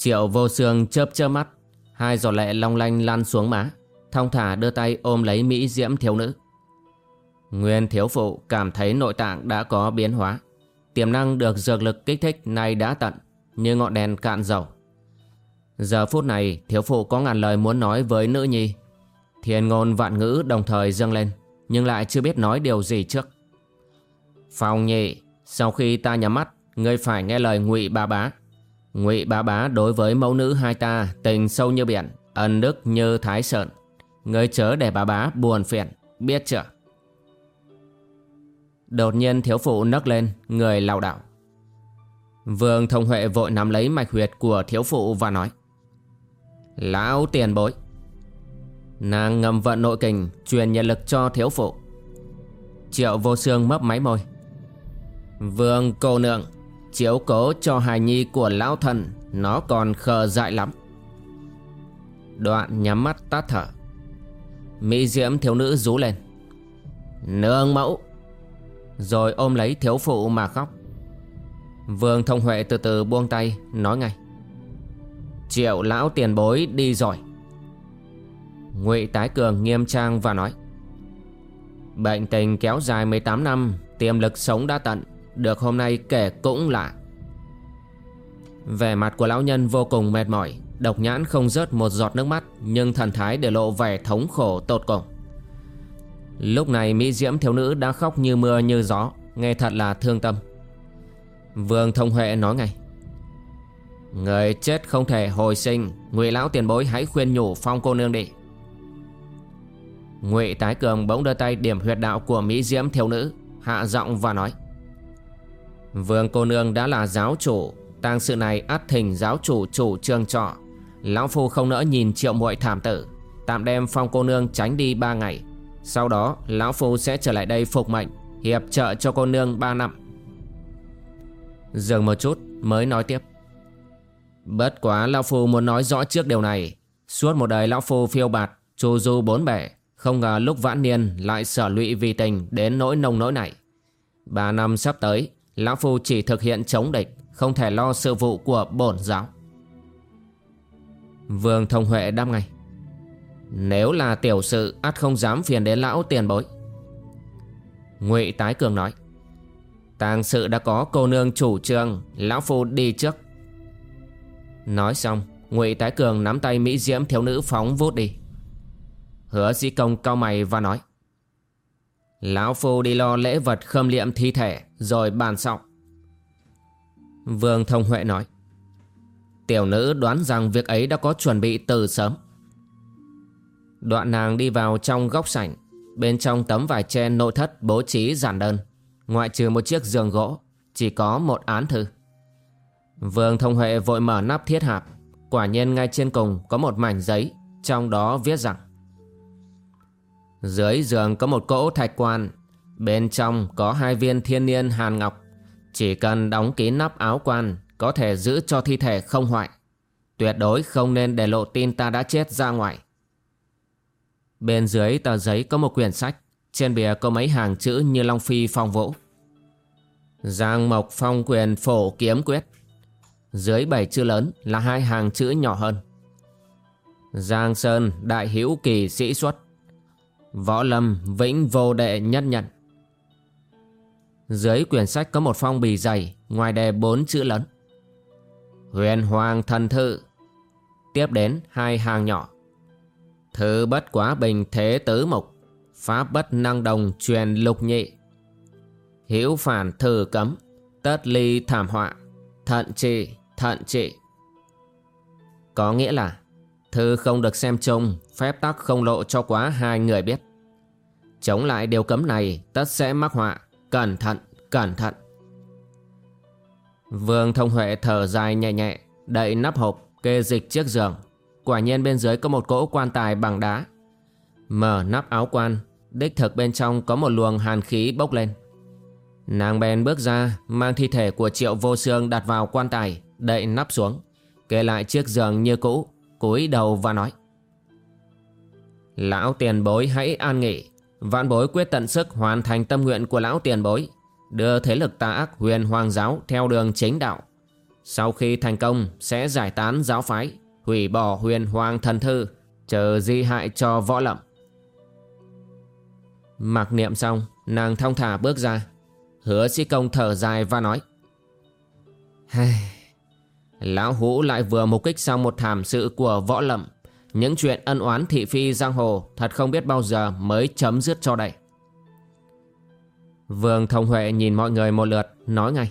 Triệu vô xương chớp chớp mắt. Hai giọt lệ long lanh lan xuống má. Thong thả đưa tay ôm lấy Mỹ diễm thiếu nữ. Nguyên thiếu phụ cảm thấy nội tạng đã có biến hóa. Tiềm năng được dược lực kích thích nay đã tận, Như ngọn đèn cạn dầu. Giờ phút này, thiếu phụ có ngàn lời muốn nói với nữ nhi. Thiên ngôn vạn ngữ đồng thời dâng lên, Nhưng lại chưa biết nói điều gì trước. Phòng nhị, Sau khi ta nhắm mắt, Ngươi phải nghe lời ngụy ba bá ngụy bá bá đối với mẫu nữ hai ta tình sâu như biển, ân đức như thái sơn. Người chớ để bà bá buồn phiền, biết chưa? Đột nhiên thiếu phụ nấc lên, người lảo đảo. Vương thông huệ vội nắm lấy mạch huyệt của thiếu phụ và nói, lão tiền bối. Nàng ngầm vận nội kình, truyền nhiệt lực cho thiếu phụ. Triệu vô xương mấp máy môi, vương cô nương Chiếu cố cho hài nhi của lão thần, Nó còn khờ dại lắm. Đoạn nhắm mắt tắt thở. Mỹ diễm thiếu nữ rú lên. Nương mẫu! Rồi ôm lấy thiếu phụ mà khóc. Vương thông huệ từ từ buông tay, Nói ngay. Triệu lão tiền bối đi rồi. Ngụy tái cường nghiêm trang và nói. Bệnh tình kéo dài 18 năm, Tiềm lực sống đã tận được hôm nay kể cũng lạ Vẻ mặt của lão nhân vô cùng mệt mỏi, Độc nhãn không rớt một giọt nước mắt, Nhưng thần thái để lộ vẻ thống khổ tột cùng. Lúc này Mỹ Diễm thiếu nữ đã khóc như mưa như gió, Nghe thật là thương tâm. Vương Thông Huệ nói ngay, Người chết không thể hồi sinh, Ngụy lão tiền bối hãy khuyên nhủ phong cô nương đi. Ngụy Tái Cường bỗng đưa tay điểm huyệt đạo của Mỹ Diễm thiếu nữ, Hạ giọng và nói Vương cô nương đã là giáo chủ, tang sự này át thỉnh giáo chủ chủ trương trọ Lão Phu không nỡ nhìn triệu muội thảm tử, Tạm đem phong cô nương tránh đi ba ngày. Sau đó, Lão Phu sẽ trở lại đây phục mệnh, Hiệp trợ cho cô nương ba năm. Dừng một chút, mới nói tiếp. Bất quá Lão Phu muốn nói rõ trước điều này. Suốt một đời Lão Phu phiêu bạt, Chu du bốn bể, Không ngờ lúc vãn niên lại sở lụy vì tình Đến nỗi nông nỗi này. Ba năm sắp tới Lão Phu chỉ thực hiện chống địch, Không thể lo sự vụ của bổn giáo. Vương Thông Huệ đáp ngay, Nếu là tiểu sự, ắt không dám phiền đến lão tiền bối. Ngụy Tái Cường nói, Tàng sự đã có cô nương chủ trương, Lão Phu đi trước. Nói xong, Ngụy Tái Cường nắm tay Mỹ Diễm thiếu nữ phóng vút đi. Hứa di công cao mày và nói Lão Phu đi lo lễ vật khâm liệm thi thể, Rồi bàn sau Vương Thông Huệ nói, Tiểu nữ đoán rằng việc ấy đã có chuẩn bị từ sớm. Đoạn nàng đi vào trong góc sảnh, Bên trong tấm vải tre nội thất bố trí giản đơn, Ngoại trừ một chiếc giường gỗ, Chỉ có một án thư. Vương Thông Huệ vội mở nắp thiết hạp, Quả nhiên ngay trên cùng có một mảnh giấy, Trong đó viết rằng dưới giường có một cỗ thạch quan. Bên trong có hai viên thiên niên hàn ngọc. Chỉ cần đóng kín nắp áo quan, Có thể giữ cho thi thể không hoại. Tuyệt đối không nên để lộ tin ta đã chết ra ngoài. Bên dưới tờ giấy có một quyển sách. Trên bìa có mấy hàng chữ như Long Phi phong vũ. Giang Mộc Phong Quyền Phổ Kiếm Quyết. Dưới bảy chữ lớn là hai hàng chữ nhỏ hơn. Giang Sơn, Đại Hữu Kỳ Sĩ Xuất. Võ lâm, vĩnh vô đệ nhất nhận. Dưới quyển sách có một phong bì dày, Ngoài đề bốn chữ lớn. Huyền hoàng thần thư. Tiếp đến hai hàng nhỏ. Thứ bất quá bình thế tứ mục, Pháp bất năng đồng truyền lục nhị. Hiểu phản thử cấm, Tất ly thảm họa, Thận trị thận trị. Có nghĩa là Thư không được xem chung Phép tắc không lộ cho quá hai người biết. Chống lại điều cấm này Tất sẽ mắc họa. Cẩn thận, cẩn thận. Vương Thông Huệ thở dài nhẹ nhẹ Đậy nắp hộp Kê dịch chiếc giường. Quả nhiên bên dưới có một cỗ quan tài bằng đá. Mở nắp áo quan Đích thực bên trong có một luồng hàn khí bốc lên. Nàng bèn bước ra Mang thi thể của triệu vô xương đặt vào quan tài Đậy nắp xuống Kê lại chiếc giường như cũ cúi đầu và nói. Lão tiền bối hãy an nghỉ. Vạn bối quyết tận sức hoàn thành tâm nguyện của lão tiền bối. Đưa thế lực tà ác huyền hoàng giáo theo đường chính đạo. Sau khi thành công, sẽ giải tán giáo phái, Hủy bỏ huyền hoàng thần thư Chờ di hại cho võ lậm Mặc niệm xong, Nàng thong thả bước ra. Hứa sĩ công thở dài và nói. Lão hũ lại vừa mục kích xong một thảm sự của võ lậm Những chuyện ân oán thị phi giang hồ Thật không biết bao giờ mới chấm dứt cho đây. Vương Thông Huệ nhìn mọi người một lượt, Nói ngay.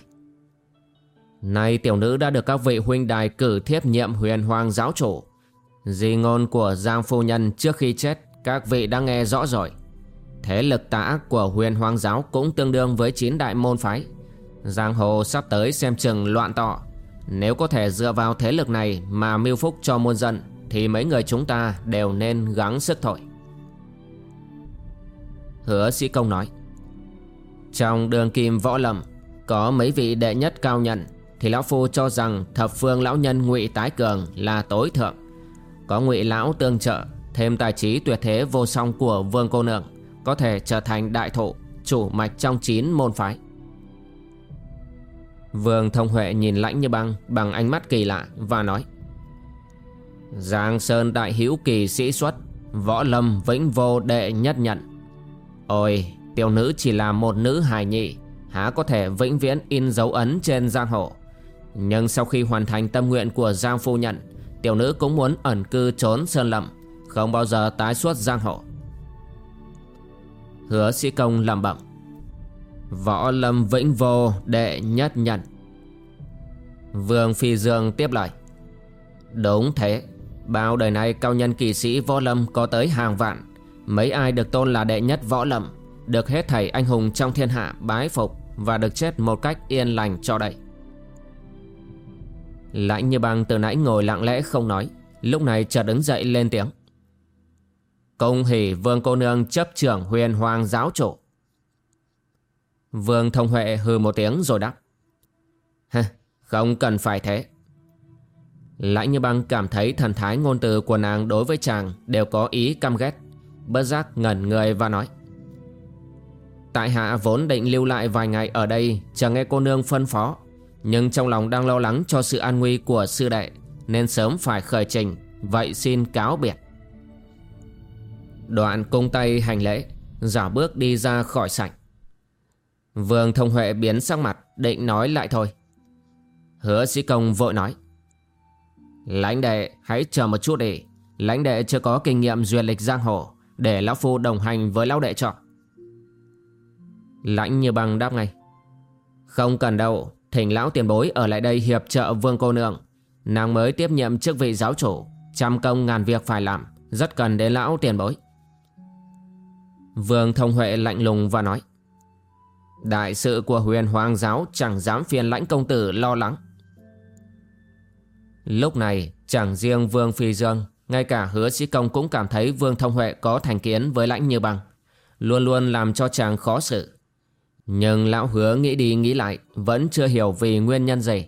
Nay tiểu nữ đã được các vị huynh đài cử thiếp nhiệm huyền hoàng giáo chủ. Di ngôn của Giang Phu Nhân trước khi chết, Các vị đã nghe rõ rồi. Thế lực tà ác của huyền hoàng giáo cũng tương đương với chín đại môn phái. Giang hồ sắp tới xem chừng loạn tọ nếu có thể dựa vào thế lực này mà mưu phúc cho muôn dân, Thì mấy người chúng ta đều nên gắng sức thôi. Hứa sĩ công nói. Trong đường kim võ lầm Có mấy vị đệ nhất cao nhận Thì lão phu cho rằng thập phương lão nhân ngụy Tái Cường là tối thượng. Có ngụy lão tương trợ, Thêm tài trí tuyệt thế vô song của vương cô nương, có thể trở thành đại thụ, chủ mạch trong chín môn phái. Vương Thông Huệ nhìn lãnh như băng bằng ánh mắt kỳ lạ và nói, Giang Sơn đại hữu kỳ sĩ xuất, Võ lâm vĩnh vô đệ nhất nhận. Ôi, tiểu nữ chỉ là một nữ hài nhị, Há có thể vĩnh viễn in dấu ấn trên giang hồ. Nhưng sau khi hoàn thành tâm nguyện của Giang Phu Nhận, Tiểu nữ cũng muốn ẩn cư trốn sơn lâm, Không bao giờ tái xuất giang hồ. Hứa sĩ công làm bẩm Võ lâm vĩnh vô đệ nhất nhận. Vương Phi Dương tiếp lời. Đúng thế, Bao đời nay cao nhân kỳ sĩ võ lâm có tới hàng vạn. Mấy ai được tôn là đệ nhất võ lâm, Được hết thảy anh hùng trong thiên hạ bái phục Và được chết một cách yên lành cho đầy. Lãnh như băng từ nãy ngồi lặng lẽ không nói, Lúc này chợt đứng dậy lên tiếng. Công hỷ vương cô nương chấp trưởng huyền hoàng giáo chủ. Vương thông huệ hừ một tiếng rồi đáp. Hừ, không cần phải thế. Lãnh như băng cảm thấy thần thái ngôn từ của nàng đối với chàng đều có ý căm ghét. Bất giác ngẩn người và nói. Tại hạ vốn định lưu lại vài ngày ở đây chờ nghe cô nương phân phó. Nhưng trong lòng đang lo lắng cho sự an nguy của sư đệ nên sớm phải khởi trình. Vậy xin cáo biệt. Đoạn cung tay hành lễ Giả bước đi ra khỏi sảnh Vương thông huệ biến sắc mặt, Định nói lại thôi. Hứa sĩ công vội nói. Lãnh đệ, hãy chờ một chút đi. Lãnh đệ chưa có kinh nghiệm duyệt lịch giang hồ, Để lão phu đồng hành với lão đệ cho. Lãnh như bằng đáp ngay. Không cần đâu, Thỉnh lão tiền bối ở lại đây hiệp trợ vương cô nương. Nàng mới tiếp nhiệm chức vị giáo chủ, Trăm công ngàn việc phải làm, Rất cần đến lão tiền bối. Vương Thông Huệ lạnh lùng và nói. Đại sự của huyền hoàng giáo chẳng dám phiền lãnh công tử lo lắng. Lúc này, chẳng riêng Vương Phi Dương, Ngay cả hứa sĩ công cũng cảm thấy Vương Thông Huệ có thành kiến với lãnh như bằng Luôn luôn làm cho chàng khó xử. Nhưng lão hứa nghĩ đi nghĩ lại, Vẫn chưa hiểu vì nguyên nhân gì.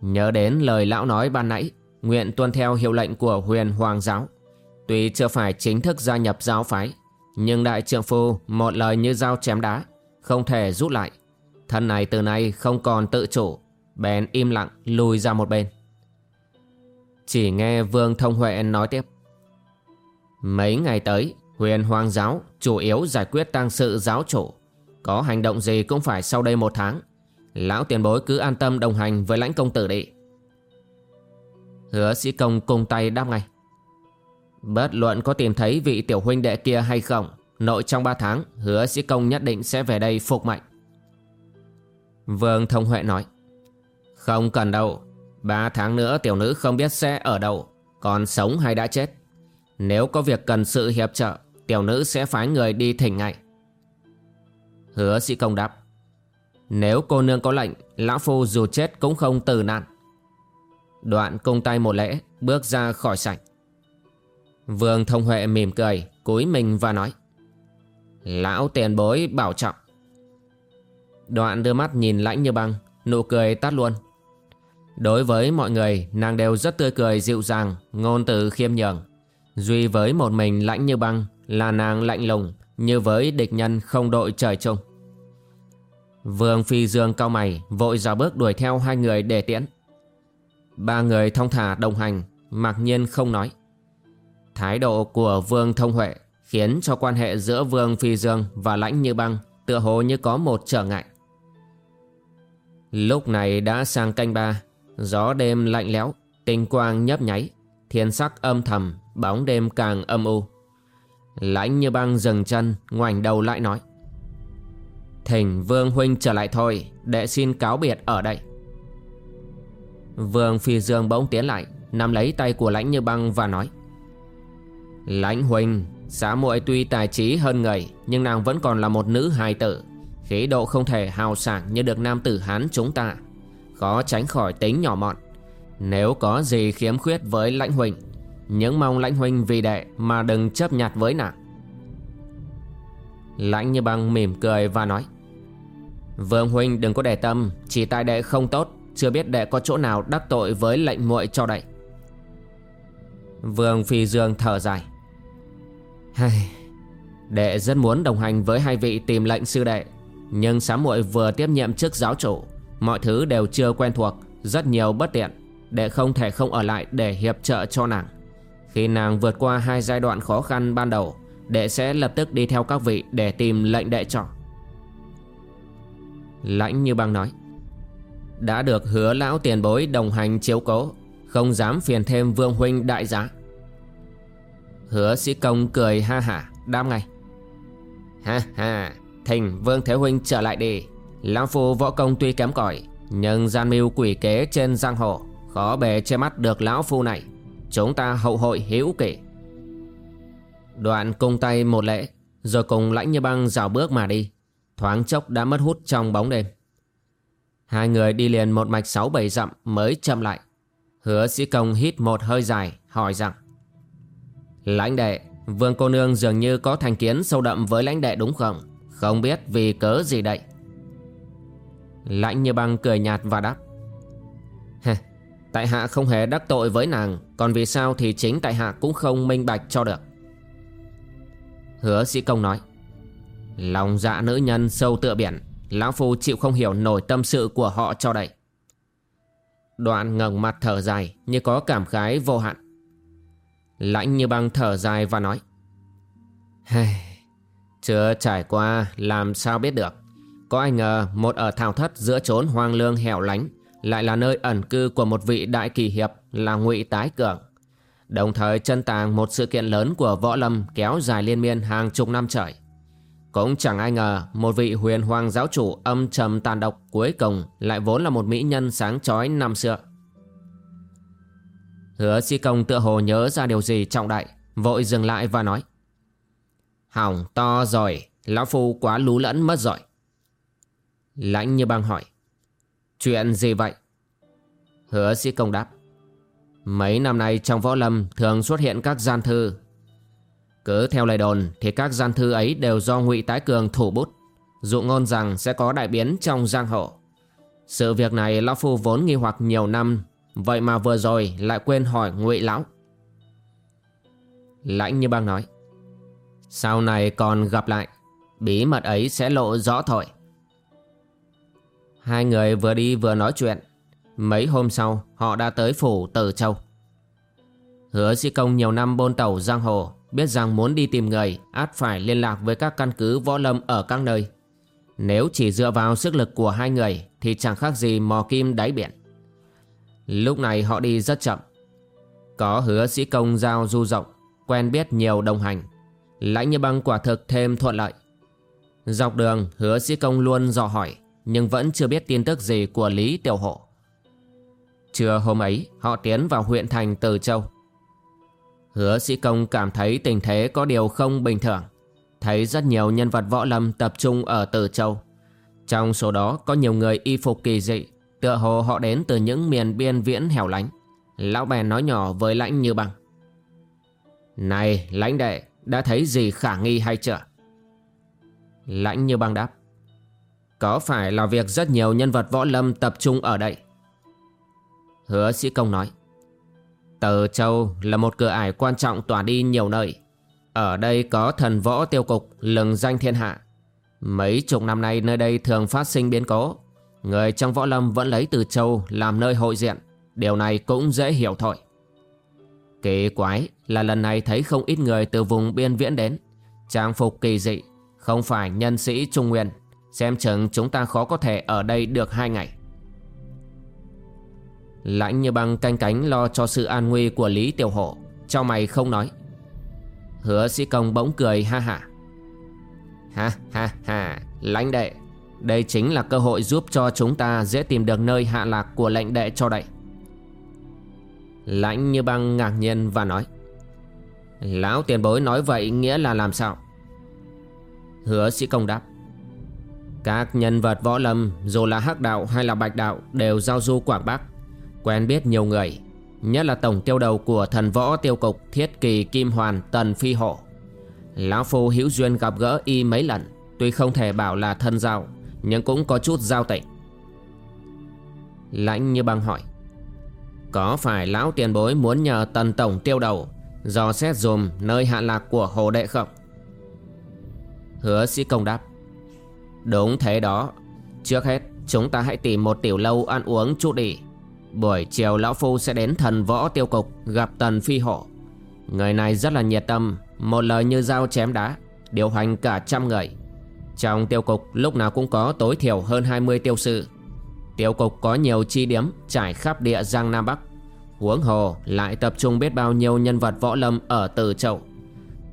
Nhớ đến lời lão nói ban nãy, Nguyện tuân theo hiệu lệnh của huyền hoàng giáo. Tuy chưa phải chính thức gia nhập giáo phái, nhưng đại trượng phu một lời như dao chém đá không thể rút lại. Thân này từ nay không còn tự chủ, Bèn im lặng lùi ra một bên. Chỉ nghe Vương Thông Huệ nói tiếp. Mấy ngày tới, Huyền Hoàng giáo chủ yếu giải quyết tang sự giáo chủ. Có hành động gì cũng phải sau đây một tháng. Lão tiền bối cứ an tâm đồng hành với lãnh công tử đi. Hứa sĩ công cùng tay đáp ngay. Bất luận có tìm thấy vị tiểu huynh đệ kia hay không Nội trong 3 tháng, Hứa sĩ công nhất định sẽ về đây phục mạnh Vương Thông Huệ nói, Không cần đâu, Ba tháng nữa tiểu nữ không biết sẽ ở đâu, Còn sống hay đã chết. Nếu có việc cần sự hiệp trợ, Tiểu nữ sẽ phái người đi thỉnh ngay Hứa sĩ công đáp, Nếu cô nương có lệnh, Lão Phu dù chết cũng không từ nạn. Đoạn cung tay một lễ, Bước ra khỏi sảnh. Vương Thông Huệ mỉm cười, cúi mình và nói Lão tiền bối bảo trọng. Đoạn đưa mắt nhìn lãnh như băng, Nụ cười tắt luôn. Đối với mọi người, nàng đều rất tươi cười dịu dàng, Ngôn từ khiêm nhường. Duy với một mình lãnh như băng Là nàng lạnh lùng, Như với địch nhân không đội trời chung. Vương Phi Dương cao mày, Vội ra bước đuổi theo hai người để tiễn. Ba người thông thả đồng hành, Mặc nhiên không nói. Thái độ của Vương Thông Huệ Khiến cho quan hệ giữa Vương Phi Dương Và Lãnh Như Băng Tựa hồ như có một trở ngại. Lúc này đã sang canh ba, Gió đêm lạnh lẽo, Tinh quang nhấp nháy, Thiên sắc âm thầm Bóng đêm càng âm u. Lãnh như băng dừng chân, Ngoảnh đầu lại nói, Thỉnh Vương Huynh trở lại thôi, đệ xin cáo biệt ở đây. Vương Phi Dương bỗng tiến lại, Nắm lấy tay của lãnh như băng và nói, Lãnh Huynh Xã muội tuy tài trí hơn người, Nhưng nàng vẫn còn là một nữ hài tử. Khí độ không thể hào sảng như được nam tử Hán chúng ta. Khó tránh khỏi tính nhỏ mọn. Nếu có gì khiếm khuyết với lãnh huynh Những mong lãnh huynh vì đệ Mà đừng chấp nhặt với nàng. Lãnh như băng mỉm cười và nói, Vương huynh đừng có để tâm, Chỉ tại đệ không tốt, Chưa biết đệ có chỗ nào đắc tội với lệnh muội cho đệ. Vương Phi Dương thở dài Hai, Đệ rất muốn đồng hành với hai vị tìm lệnh sư đệ Nhưng sám muội vừa tiếp nhiệm chức giáo chủ Mọi thứ đều chưa quen thuộc Rất nhiều bất tiện. Đệ không thể không ở lại để hiệp trợ cho nàng. Khi nàng vượt qua hai giai đoạn khó khăn ban đầu Đệ sẽ lập tức đi theo các vị để tìm lệnh đệ chọn Lãnh như băng nói Đã được hứa lão tiền bối đồng hành chiếu cố Không dám phiền thêm vương huynh đại giá. Hứa sĩ công cười ha hả, Đáp ngay. Ha ha, Thỉnh vương thế huynh trở lại đi. Lão phu võ công tuy kém cỏi, Nhưng gian mưu quỷ kế trên giang hồ Khó bề che mắt được lão phu này. Chúng ta hậu hội hữu kỷ. Đoạn cung tay một lễ, Rồi cùng lãnh như băng rào bước mà đi. Thoáng chốc đã mất hút trong bóng đêm. Hai người đi liền một mạch sáu bảy dặm mới chậm lại. Hứa sĩ công hít một hơi dài, hỏi rằng Lãnh đệ, Vương cô nương dường như có thành kiến sâu đậm với lãnh đệ đúng không? Không biết vì cớ gì đây? Lãnh như băng cười nhạt và đáp. Tại hạ không hề đắc tội với nàng, Còn vì sao thì chính tại hạ cũng không minh bạch cho được. Hứa sĩ công nói. Lòng dạ nữ nhân sâu tựa biển, Lão Phu chịu không hiểu nổi tâm sự của họ cho đây. Đoạn ngẩng mặt thở dài, Như có cảm khái vô hạn. Lãnh như băng thở dài và nói Chưa trải qua, làm sao biết được có ai ngờ một ở thảo thất giữa chốn hoang lương hẻo lánh lại là nơi ẩn cư của một vị đại kỳ hiệp là ngụy Tái Cường. Đồng thời chân tàng một sự kiện lớn của võ lâm kéo dài liên miên hàng chục năm trời. Cũng chẳng ai ngờ một vị huyền hoàng giáo chủ âm trầm tàn độc cuối cùng lại vốn là một mỹ nhân sáng chói năm xưa. Hứa si công tựa hồ nhớ ra điều gì trọng đại, vội dừng lại và nói. Hỏng to rồi, lão phu quá lú lẫn mất rồi. Lãnh như băng hỏi. Chuyện gì vậy? Hứa sĩ công đáp. Mấy năm nay trong võ lâm thường xuất hiện các gian thư. Cứ theo lời đồn thì các gian thư ấy đều do ngụy Tái Cường thủ bút. Dụ ngôn rằng sẽ có đại biến trong giang hồ. Sự việc này Lão Phu vốn nghi hoặc nhiều năm Vậy mà vừa rồi lại quên hỏi ngụy Lão. Lãnh như băng nói, Sau này còn gặp lại, Bí mật ấy sẽ lộ rõ thôi. Hai người vừa đi vừa nói chuyện. Mấy hôm sau, họ đã tới phủ Tử Châu. Hứa sĩ công nhiều năm bôn tàu giang hồ, Biết rằng muốn đi tìm người, át phải liên lạc với các căn cứ võ lâm ở các nơi. Nếu chỉ dựa vào sức lực của hai người, Thì chẳng khác gì mò kim đáy biển. Lúc này họ đi rất chậm. Có hứa sĩ công giao du rộng, Quen biết nhiều đồng hành. Lãnh như băng quả thực thêm thuận lợi. Dọc đường, hứa sĩ công luôn dò hỏi, Nhưng vẫn chưa biết tin tức gì của Lý Tiểu Hộ. Trưa hôm ấy, họ tiến vào huyện thành Từ Châu. Hứa sĩ công cảm thấy tình thế có điều không bình thường. Thấy rất nhiều nhân vật võ lâm tập trung ở Từ Châu. Trong số đó có nhiều người y phục kỳ dị Tựa hồ họ đến từ những miền biên viễn hẻo lánh. Lão bèn nói nhỏ với lãnh như băng Này, lãnh đệ, Đã thấy gì khả nghi hay chưa? Lãnh như băng đáp. Có phải là việc rất nhiều nhân vật võ lâm tập trung ở đây? Hứa sĩ công nói. Từ Châu là một cửa ải quan trọng tỏa đi nhiều nơi. Ở đây có thần võ tiêu cục, lừng danh thiên hạ. Mấy chục năm nay nơi đây thường phát sinh biến cố. Người trong võ lâm vẫn lấy Từ Châu làm nơi hội diện. Điều này cũng dễ hiểu thôi. Kỳ quái là lần này thấy không ít người từ vùng biên viễn đến. Trang phục kỳ dị, Không phải nhân sĩ Trung Nguyên. Xem chừng chúng ta khó có thể ở đây được hai ngày. Lãnh như băng canh cánh lo cho sự an nguy của Lý Tiểu Hổ, Cho mày không nói. Hứa sĩ công bỗng cười ha ha Ha ha ha, Lãnh đệ. Đây chính là cơ hội giúp cho chúng ta dễ tìm được nơi hạ lạc của lệnh đệ cho đậy. Lãnh như băng ngạc nhiên và nói, Lão tiền bối nói vậy nghĩa là làm sao? Hứa sĩ công đáp, Các nhân vật võ lâm, Dù là hắc đạo hay là bạch đạo, Đều giao du Quảng Bắc Quen biết nhiều người, Nhất là tổng tiêu đầu của thần võ tiêu cục Thiết kỳ Kim Hoàn Tần Phi Hộ. Lão Phu hữu duyên gặp gỡ y mấy lần, Tuy không thể bảo là thân giao nhưng cũng có chút giao tệ Lãnh như băng hỏi, Có phải lão tiền bối muốn nhờ tần tổng tiêu đầu Dò xét dùm nơi hạ lạc của hồ đệ không? Hứa sĩ công đáp, Đúng thế đó. Trước hết, chúng ta hãy tìm một tiểu lâu ăn uống chút đi. Buổi chiều Lão Phu sẽ đến thần võ tiêu cục gặp Tần Phi Hộ. Người này rất là nhiệt tâm, Một lời như dao chém đá, Điều hành cả trăm người. Trong tiêu cục, lúc nào cũng có tối thiểu hơn 20 tiêu sự Tiêu cục có nhiều chi điểm trải khắp địa Giang Nam Bắc. Huống hồ lại tập trung biết bao nhiêu nhân vật võ lâm ở Từ Châu.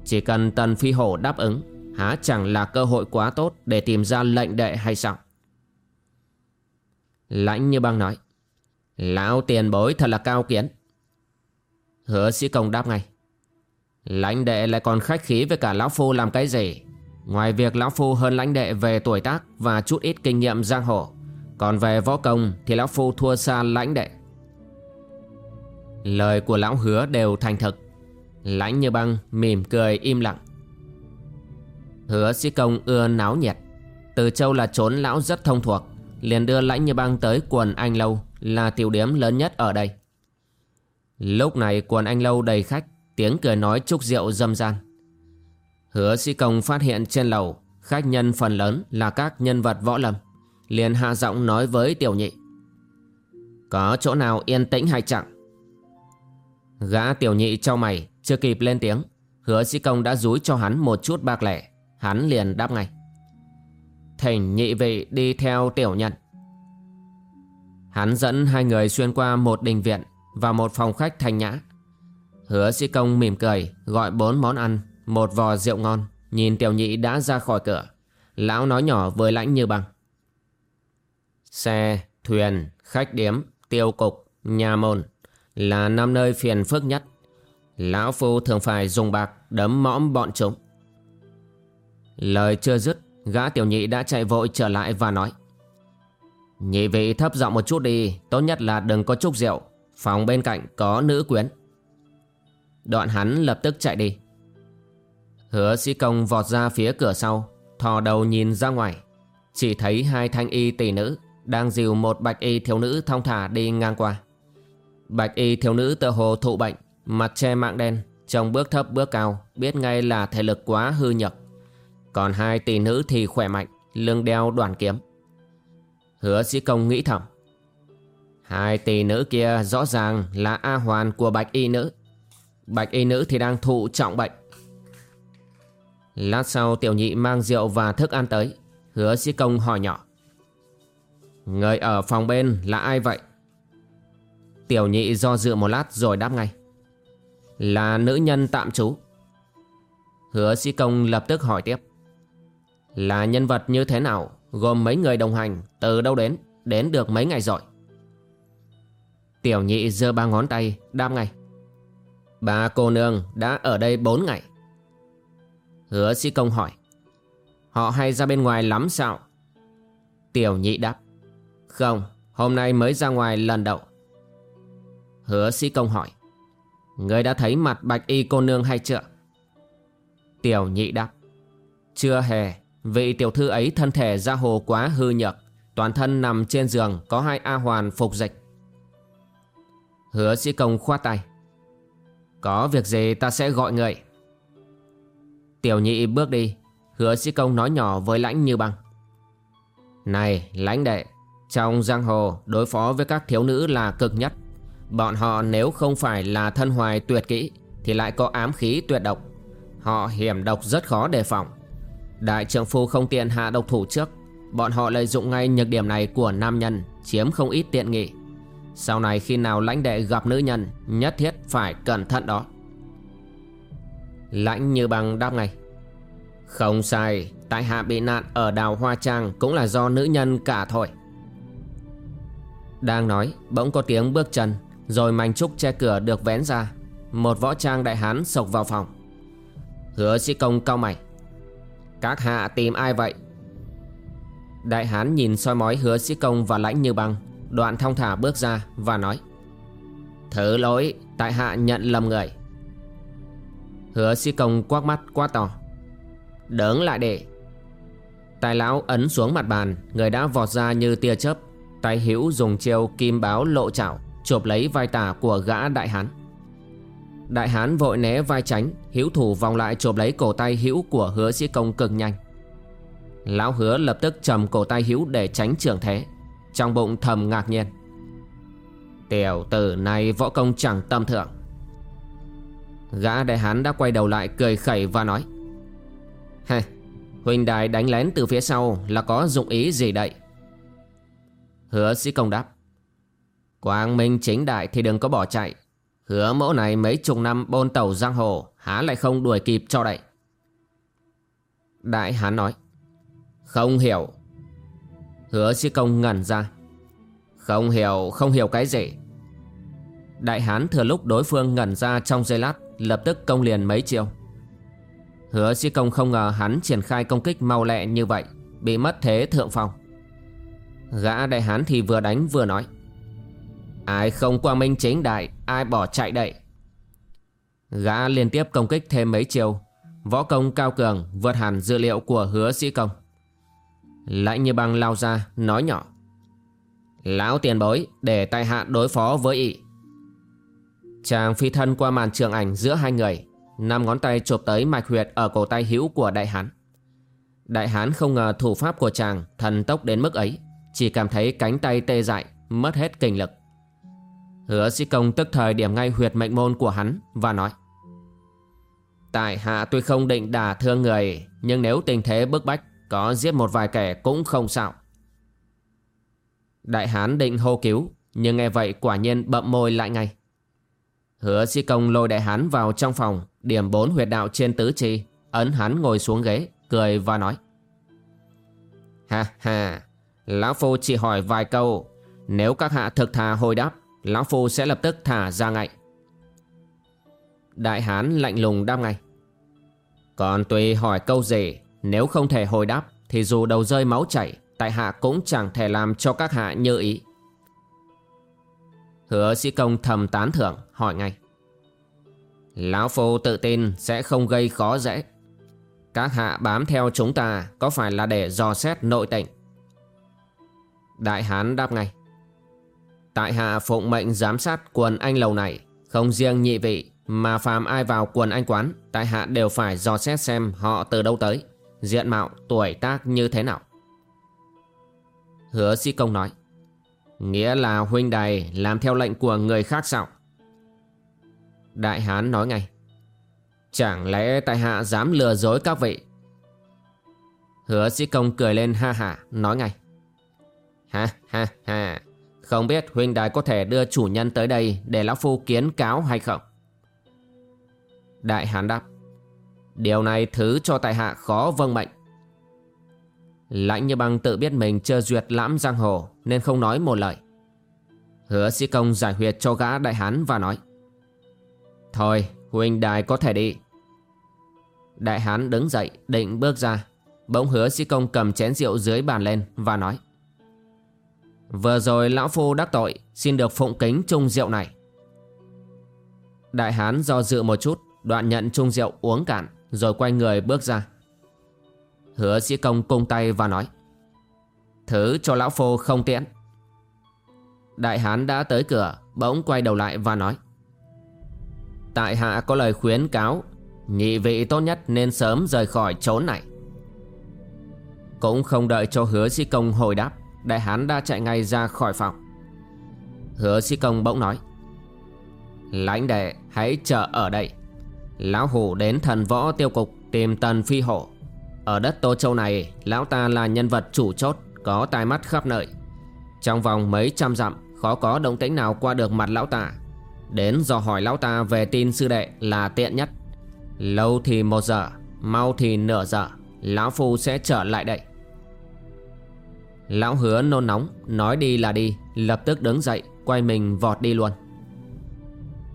Chỉ cần Tần Phi Hổ đáp ứng, Há chẳng là cơ hội quá tốt để tìm ra lệnh đệ hay sao? Lãnh như băng nói, Lão tiền bối thật là cao kiến. Hứa sĩ công đáp ngay, Lãnh đệ lại còn khách khí với cả lão phu làm cái gì? Ngoài việc lão phu hơn lãnh đệ về tuổi tác Và chút ít kinh nghiệm giang hồ Còn về võ công Thì lão phu thua xa lãnh đệ Lời của lão hứa đều thành thực Lãnh như băng mỉm cười im lặng Hứa sĩ công ưa náo nhiệt Từ châu là trốn lão rất thông thuộc Liền đưa lãnh như băng tới quần anh lâu là tiểu điểm lớn nhất ở đây. Lúc này quần anh lâu đầy khách, tiếng cười nói chúc rượu dâm gian. Hứa sĩ công phát hiện trên lầu, khách nhân phần lớn là các nhân vật võ lâm. Liền hạ giọng nói với tiểu nhị. Có chỗ nào yên tĩnh hay chẳng? Gã tiểu nhị cho mày, chưa kịp lên tiếng. Hứa sĩ công đã rúi cho hắn một chút bạc lẻ. Hắn liền đáp ngay. Thỉnh nhị vị đi theo tiểu nhân. Hắn dẫn hai người xuyên qua một đình viện và một phòng khách thanh nhã. Hứa sĩ công mỉm cười, gọi bốn món ăn, một vò rượu ngon, nhìn tiểu nhị đã ra khỏi cửa. Lão nói nhỏ với lãnh như bằng. Xe, thuyền, khách điếm, tiêu cục, nhà môn là năm nơi phiền phức nhất. Lão Phu thường phải dùng bạc đấm mõm bọn chúng. Lời chưa dứt, gã tiểu nhị đã chạy vội trở lại và nói. Nhị vị thấp giọng một chút đi Tốt nhất là đừng có chút rượu Phòng bên cạnh có nữ quyến Đoạn hắn lập tức chạy đi Hứa sĩ công vọt ra phía cửa sau, Thò đầu nhìn ra ngoài. Chỉ thấy hai thanh y tỷ nữ Đang dìu một bạch y thiếu nữ thong thả đi ngang qua. Bạch y thiếu nữ tựa hồ thụ bệnh, Mặt che mạng đen, Trông bước thấp bước cao, Biết ngay là thể lực quá hư nhược. Còn hai tỷ nữ thì khỏe mạnh, Lưng đeo đoàn kiếm. Hứa sĩ công nghĩ thầm. Hai tỷ nữ kia rõ ràng là A hoàn của bạch y nữ. Bạch y nữ thì đang thụ trọng bệnh Lát sau tiểu nhị mang rượu và thức ăn tới, Hứa sĩ công hỏi nhỏ. Người ở phòng bên là ai vậy? Tiểu nhị do dự một lát rồi đáp ngay. Là nữ nhân tạm trú. Hứa sĩ công lập tức hỏi tiếp. Là nhân vật như thế nào, Gồm mấy người đồng hành, Từ đâu đến Đến được mấy ngày rồi? Tiểu nhị giơ ba ngón tay, Đáp ngay. Bà cô nương đã ở đây bốn ngày. Hứa sĩ công hỏi, Họ hay ra bên ngoài lắm sao? Tiểu nhị đáp, Không, Hôm nay mới ra ngoài lần đầu. Hứa sĩ công hỏi, Người đã thấy mặt bạch y cô nương hay chưa? Tiểu nhị đáp, Chưa hề. Vị tiểu thư ấy thân thể ra hồ quá hư nhược, Toàn thân nằm trên giường, Có hai A hoàn phục dịch. Hứa sĩ công khoát tay, Có việc gì ta sẽ gọi người? Tiểu nhị bước đi. Hứa sĩ công nói nhỏ với lãnh như băng. Này, lãnh đệ, Trong giang hồ, đối phó với các thiếu nữ là cực nhất. Bọn họ nếu không phải là thân hoài tuyệt kỹ, Thì lại có ám khí tuyệt độc. Họ hiểm độc rất khó đề phòng. Đại trưởng phu không tiện hạ độc thủ trước. Bọn họ lợi dụng ngay nhược điểm này của nam nhân, Chiếm không ít tiện nghị. Sau này khi nào lãnh đệ gặp nữ nhân, Nhất thiết phải cẩn thận đó. Lãnh như bằng đáp ngay. Không sai, Tại hạ bị nạn ở đào Hoa Trang Cũng là do nữ nhân cả thôi. Đang nói, Bỗng có tiếng bước chân, Rồi mảnh trúc che cửa được vén ra. Một võ trang đại hán sộc vào phòng. Hứa sĩ công cao mày. Các hạ tìm ai vậy? Đại hán nhìn soi mói hứa sĩ công và lãnh như băng, Đoạn thong thả bước ra và nói. Thứ lỗi, Tại hạ nhận lầm người. Hứa sĩ công quát mắt quá to. Đứng lại để Tài lão ấn xuống mặt bàn, Người đã vọt ra như tia chớp. Tài hữu dùng chiêu kim báo lộ chảo Chộp lấy vai tả của gã đại hán. Đại hán vội né vai tránh, Hữu thủ vòng lại chộp lấy cổ tay hữu của hứa sĩ công cực nhanh. Lão hứa lập tức trầm cổ tay hữu để tránh trường thế. Trong bụng thầm ngạc nhiên. Tiểu tử này võ công chẳng tâm thượng Gã đại hán đã quay đầu lại cười khẩy và nói Hê, huynh đài đánh lén từ phía sau là có dụng ý gì đậy Hứa sĩ công đáp Quang minh chính đại thì đừng có bỏ chạy. Hứa mẫu này mấy chục năm bôn tàu giang hồ Há lại không đuổi kịp cho đậy. Đại hán nói Không hiểu. Hứa sĩ công ngẩn ra Không hiểu, không hiểu cái gì? Đại hán thừa lúc đối phương ngẩn ra trong giây lát Lập tức công liền mấy chiêu. Hứa sĩ công không ngờ hắn triển khai công kích mau lẹ như vậy, Bị mất thế thượng phong. Gã đại hán thì vừa đánh vừa nói, Ai không quang minh chính đại, Ai bỏ chạy đậy Gã liên tiếp công kích thêm mấy chiêu, Võ công cao cường vượt hẳn dữ liệu của hứa sĩ công. Lãnh như băng lao ra, nói nhỏ, Lão tiền bối, để tại hạ đối phó với ị. Chàng phi thân qua màn trường ảnh giữa hai người, năm ngón tay chụp tới mạch huyệt ở cổ tay hữu của đại hán. Đại hán không ngờ thủ pháp của chàng thần tốc đến mức ấy, Chỉ cảm thấy cánh tay tê dại, Mất hết kinh lực. Hứa sĩ công tức thời điểm ngay huyệt mệnh môn của hắn Và nói, Tại hạ tuy không định đả thương người, Nhưng nếu tình thế bức bách, Có giết một vài kẻ cũng không sao. Đại hán định hô cứu, Nhưng nghe vậy quả nhiên bậm môi lại ngay. Hứa sĩ công lôi đại hán vào trong phòng, Điểm bốn huyệt đạo trên tứ chi, Ấn hắn ngồi xuống ghế, Cười và nói. Ha ha, Lão Phu chỉ hỏi vài câu. Nếu các hạ thực thà hồi đáp, Lão Phu sẽ lập tức thả ra ngay. Đại hán lạnh lùng đáp ngay. Còn tùy hỏi câu gì, Nếu không thể hồi đáp, Thì dù đầu rơi máu chảy, Tại hạ cũng chẳng thể làm cho các hạ như ý. Hứa sĩ công thầm tán thưởng hỏi ngay. Lão Phu tự tin sẽ không gây khó dễ. Các hạ bám theo chúng ta Có phải là để dò xét nội tình? Đại hán đáp ngay. Tại hạ phụng mệnh giám sát quần anh lầu này Không riêng nhị vị Mà phàm ai vào quần anh quán Tại hạ đều phải dò xét xem họ từ đâu tới Diện mạo, tuổi tác như thế nào. Hứa sĩ công nói Nghĩa là huynh đài làm theo lệnh của người khác sao? Đại hán nói ngay. Chẳng lẽ tại hạ dám lừa dối các vị? Hứa sĩ công cười lên ha ha Nói ngay. Ha ha ha, Không biết huynh đài có thể đưa chủ nhân tới đây Để lão phu kiến cáo hay không? Đại hán đáp. Điều này thứ cho tại hạ khó vâng mệnh. Lãnh như băng tự biết mình chưa duyệt lãm giang hồ Nên không nói một lời. Hứa sĩ công giải huyệt cho gã đại hán và nói. Thôi huynh đài có thể đi. Đại hán đứng dậy, định bước ra. Bỗng hứa sĩ công cầm chén rượu dưới bàn lên và nói, Vừa rồi lão phu đắc tội, Xin được phụng kính chung rượu này. Đại hán do dự một chút, Đoạn nhận chung rượu uống cạn, Rồi quay người bước ra. Hứa sĩ công cung tay và nói, Thứ cho lão phu không tiễn. Đại hán đã tới cửa, Bỗng quay đầu lại và nói Tại hạ có lời khuyến cáo, Nhị vị tốt nhất nên sớm rời khỏi chốn này. Cũng không đợi cho hứa sĩ công hồi đáp, Đại hán đã chạy ngay ra khỏi phòng. Hứa sĩ công bỗng nói, Lãnh đệ, hãy chờ ở đây. Lão hủ đến thần võ tiêu cục tìm tần phi hổ Ở đất Tô Châu này, Lão ta là nhân vật chủ chốt, Có tai mắt khắp nơi. Trong vòng mấy trăm dặm, Khó có động tĩnh nào qua được mặt lão ta. Đến dò hỏi lão ta về tin sư đệ là tiện nhất. Lâu thì một giờ, Mau thì nửa giờ, Lão Phu sẽ trở lại đây. Lão hứa nôn nóng, Nói đi là đi, Lập tức đứng dậy, Quay mình vọt đi luôn.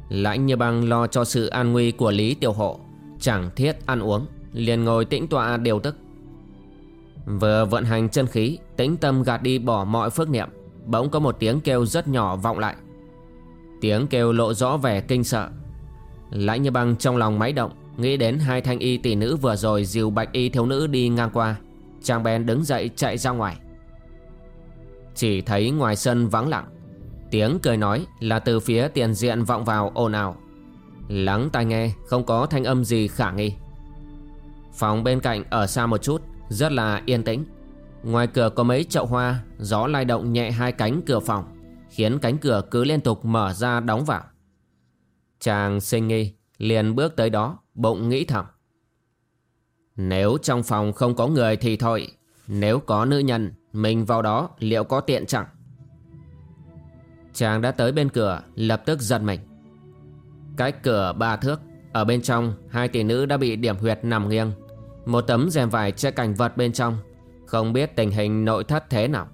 Lãnh như băng lo cho sự an nguy của Lý Tiểu Hộ, Chẳng thiết ăn uống, Liền ngồi tĩnh tọa điều tức. Vừa vận hành chân khí, Tĩnh tâm gạt đi bỏ mọi phước niệm, Bỗng có một tiếng kêu rất nhỏ vọng lại. Tiếng kêu lộ rõ vẻ kinh sợ. Lãnh như băng trong lòng máy động, Nghĩ đến hai thanh y tỷ nữ vừa rồi Dìu bạch y thiếu nữ đi ngang qua. Chàng bèn đứng dậy chạy ra ngoài. Chỉ thấy ngoài sân vắng lặng, Tiếng cười nói là từ phía tiền diện vọng vào ồn ào. Lắng tai nghe, không có thanh âm gì khả nghi. Phòng bên cạnh ở xa một chút, Rất là yên tĩnh. Ngoài cửa có mấy chậu hoa, Gió lay động nhẹ hai cánh cửa phòng. Khiến cánh cửa cứ liên tục mở ra đóng vào. Chàng sinh nghi Liền bước tới đó Bụng nghĩ thầm. Nếu trong phòng không có người thì thôi, Nếu có nữ nhân, Mình vào đó liệu có tiện chẳng? Chàng đã tới bên cửa, Lập tức giật mình. Cách cửa ba thước, Ở bên trong, Hai tỷ nữ đã bị điểm huyệt nằm nghiêng. Một tấm rèm vải che cảnh vật bên trong, Không biết tình hình nội thất thế nào.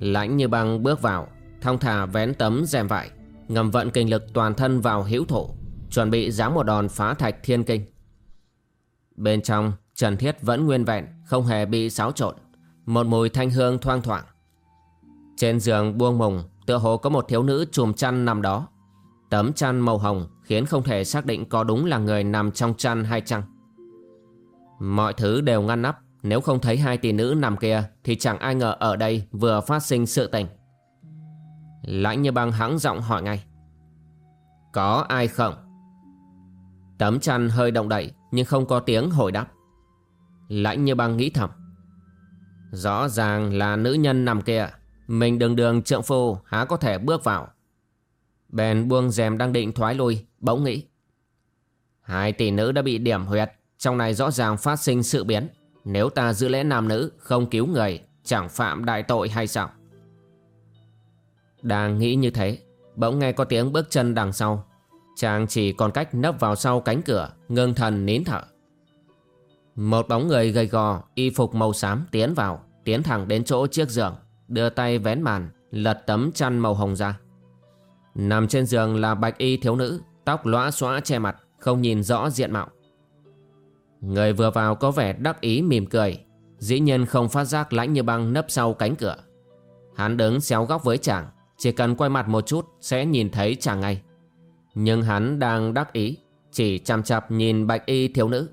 Lãnh như băng bước vào, Thong thả vén tấm rèm vải, Ngầm vận kinh lực toàn thân vào hữu thổ, Chuẩn bị giáng một đòn phá thạch thiên kinh. Bên trong, Trần Thiết vẫn nguyên vẹn, Không hề bị xáo trộn, Một mùi thanh hương thoang thoảng. Trên giường buông mùng, Tựa hồ có một thiếu nữ chùm chăn nằm đó. Tấm chăn màu hồng Khiến không thể xác định có đúng là người nằm trong chăn hay chăng. Mọi thứ đều ngăn nắp nếu không thấy hai tỷ nữ nằm kia, Thì chẳng ai ngờ ở đây vừa phát sinh sự tình. Lãnh như băng hắng giọng hỏi ngay. Có ai không? Tấm chăn hơi động đậy, Nhưng không có tiếng hồi đáp. Lãnh như băng nghĩ thầm. Rõ ràng là nữ nhân nằm kia. Mình đường đường trượng phu, há có thể bước vào. Bèn buông rèm đang định thoái lui, Bỗng nghĩ. Hai tỷ nữ đã bị điểm huyệt, Trong này rõ ràng phát sinh sự biến. Nếu ta giữ lẽ nam nữ, Không cứu người, Chẳng phạm đại tội hay sao? Đang nghĩ như thế, Bỗng nghe có tiếng bước chân đằng sau. Chàng chỉ còn cách nấp vào sau cánh cửa, Ngưng thần nín thở. Một bóng người gầy gò, Y phục màu xám tiến vào, Tiến thẳng đến chỗ chiếc giường, Đưa tay vén màn, Lật tấm chăn màu hồng ra. Nằm trên giường là bạch y thiếu nữ, Tóc lõa xóa che mặt, Không nhìn rõ diện mạo. Người vừa vào có vẻ đắc ý mỉm cười. Dĩ nhiên không phát giác lãnh như băng nấp sau cánh cửa. Hắn đứng xéo góc với chàng, Chỉ cần quay mặt một chút Sẽ nhìn thấy chàng ngay. Nhưng hắn đang đắc ý, Chỉ chăm chặp nhìn bạch y thiếu nữ.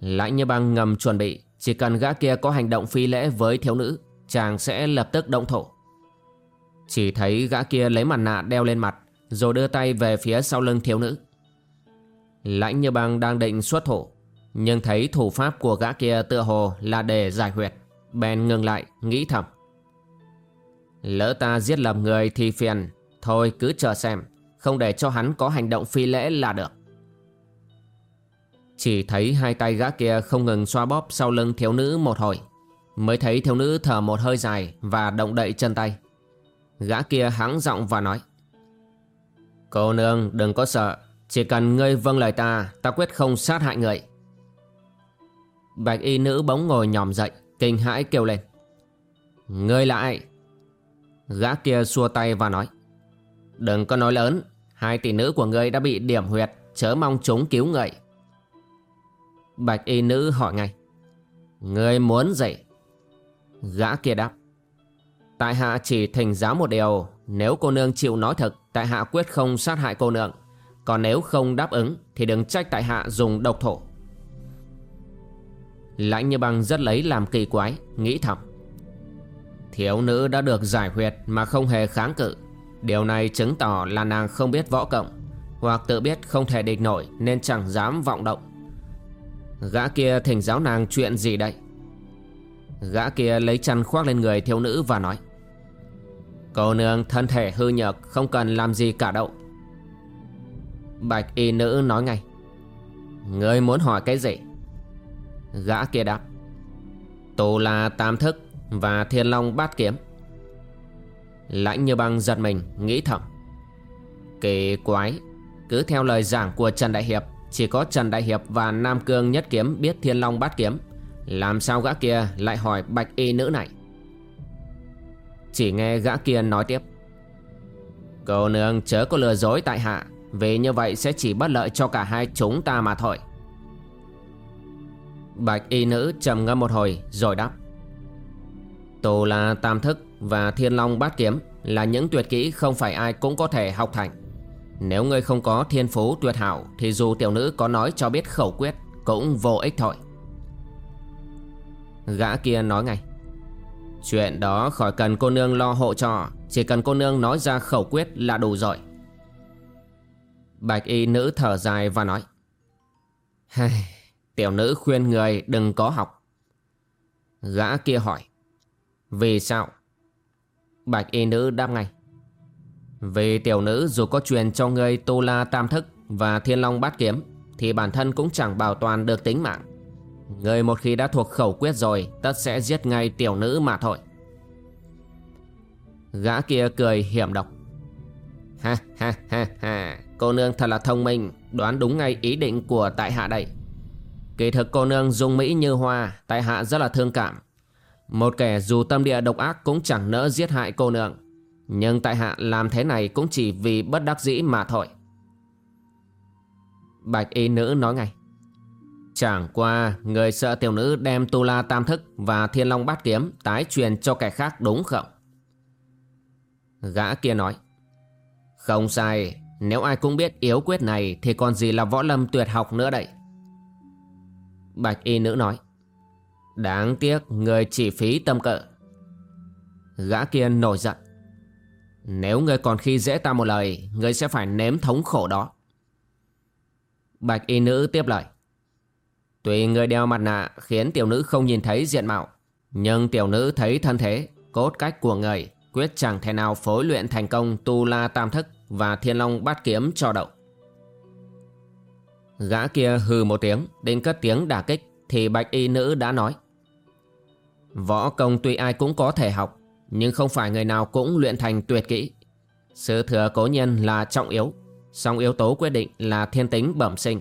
Lãnh như băng ngầm chuẩn bị, Chỉ cần gã kia có hành động phi lễ với thiếu nữ, Chàng sẽ lập tức động thổ Chỉ thấy gã kia lấy mặt nạ đeo lên mặt, Rồi đưa tay về phía sau lưng thiếu nữ. Lãnh như băng đang định xuất thủ nhưng thấy thủ pháp của gã kia tựa hồ là để giải huyệt, Bèn ngừng lại, nghĩ thầm. Lỡ ta giết lầm người thì phiền, Thôi cứ chờ xem, Không để cho hắn có hành động phi lễ là được. Chỉ thấy hai tay gã kia không ngừng xoa bóp sau lưng thiếu nữ một hồi, Mới thấy thiếu nữ thở một hơi dài và động đậy chân tay. Gã kia hắng giọng và nói, Cô nương, đừng có sợ, Chỉ cần ngươi vâng lời ta Ta quyết không sát hại người. Bạch y nữ bỗng ngồi nhòm dậy, Kinh hãi kêu lên. Ngươi là ai? Gã kia xua tay và nói. Đừng có nói lớn, Hai tỷ nữ của ngươi đã bị điểm huyệt, Chớ mong chúng cứu người. Bạch y nữ hỏi ngay. Ngươi muốn gì? Gã kia đáp. Tại hạ chỉ thỉnh giáo một điều, Nếu cô nương chịu nói thật, Tại hạ quyết không sát hại cô nương. Còn nếu không đáp ứng, Thì đừng trách tại hạ dùng độc thổ Lãnh như băng rất lấy làm kỳ quái, Nghĩ thầm. Thiếu nữ đã được giải huyệt Mà không hề kháng cự. Điều này chứng tỏ là nàng không biết võ cộng Hoặc tự biết không thể địch nổi Nên chẳng dám vọng động. Gã kia thỉnh giáo nàng chuyện gì đây? Gã kia lấy chăn khoác lên người thiếu nữ và nói, Cô nương thân thể hư nhược, Không cần làm gì cả đâu. Bạch y nữ nói ngay, Ngươi muốn hỏi cái gì? Gã kia đáp Tù là tam thức Và thiên long bát kiếm. Lãnh như băng giật mình, Nghĩ thầm Kỳ quái, Cứ theo lời giảng của Trần Đại Hiệp, Chỉ có Trần Đại Hiệp và Nam Cương Nhất Kiếm Biết thiên long bát kiếm, Làm sao gã kia lại hỏi bạch y nữ này? Chỉ nghe gã kia nói tiếp, Cô nương chớ có lừa dối tại hạ, Vì như vậy sẽ chỉ bất lợi cho cả hai chúng ta mà thôi. Bạch y nữ trầm ngâm một hồi rồi đáp. Tù là tam thức và thiên long bát kiếm Là những tuyệt kỹ không phải ai cũng có thể học thành. Nếu ngươi không có thiên phú tuyệt hảo Thì dù tiểu nữ có nói cho biết khẩu quyết Cũng vô ích thôi. Gã kia nói ngay. Chuyện đó khỏi cần cô nương lo hộ cho, Chỉ cần cô nương nói ra khẩu quyết là đủ rồi. Bạch y nữ thở dài và nói. Hây Tiểu nữ khuyên người đừng có học. Gã kia hỏi, Vì sao? Bạch y nữ đáp ngay, Vì tiểu nữ dù có truyền cho ngươi tu la tam thức Và thiên long bát kiếm, Thì bản thân cũng chẳng bảo toàn được tính mạng. Người một khi đã thuộc khẩu quyết rồi, Tất sẽ giết ngay tiểu nữ mà thôi. Gã kia cười hiểm độc. Ha ha ha ha, Cô nương thật là thông minh, Đoán đúng ngay ý định của tại hạ đây. Kỳ thực cô nương dung mỹ như hoa, Tại hạ rất là thương cảm. Một kẻ dù tâm địa độc ác Cũng chẳng nỡ giết hại cô nương. Nhưng tại hạ làm thế này Cũng chỉ vì bất đắc dĩ mà thôi. Bạch y nữ nói ngay. Chẳng qua, Người sợ tiểu nữ đem tu la tam thức Và thiên long bát kiếm Tái truyền cho kẻ khác đúng không? Gã kia nói. Không sai, Nếu ai cũng biết yếu quyết này Thì còn gì là võ lâm tuyệt học nữa đây? Bạch y nữ nói, Đáng tiếc, người chỉ phí tâm cỡ Gã kia nổi giận, Nếu người còn khi dễ ta một lời, Người sẽ phải nếm thống khổ đó. Bạch y nữ tiếp lời Tuy người đeo mặt nạ khiến tiểu nữ không nhìn thấy diện mạo, Nhưng tiểu nữ thấy thân thế, Cốt cách của người, Quyết chẳng thể nào phối luyện thành công Tu la tam thức Và thiên long bát kiếm cho đậu. Gã kia hừ một tiếng, đến cất tiếng đả kích, Thì bạch y nữ đã nói. Võ công tuy ai cũng có thể học, Nhưng không phải người nào cũng luyện thành tuyệt kỹ. Sự thừa cố nhân là trọng yếu, song yếu tố quyết định là thiên tính bẩm sinh.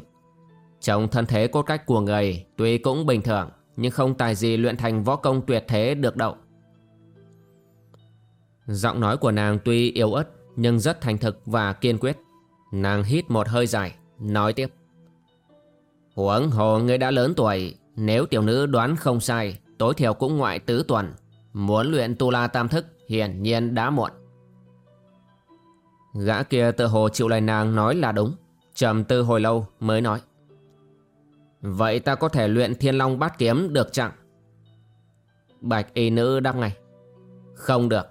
Trong thân thế cốt cách của người, Tuy cũng bình thường, Nhưng không tài gì luyện thành võ công tuyệt thế được đậu Giọng nói của nàng tuy yếu ớt, Nhưng rất thành thực và kiên quyết. Nàng hít một hơi dài, Nói tiếp. Huống hồ ngươi đã lớn tuổi, Nếu tiểu nữ đoán không sai, Tối thiểu cũng ngoại tứ tuần. Muốn luyện tu la tam thức, Hiển nhiên đã muộn. Gã kia tự hồ chịu lời nàng nói là đúng, trầm tư hồi lâu mới nói. Vậy ta có thể luyện thiên long bát kiếm được chẳng Bạch y nữ đáp ngay. Không được.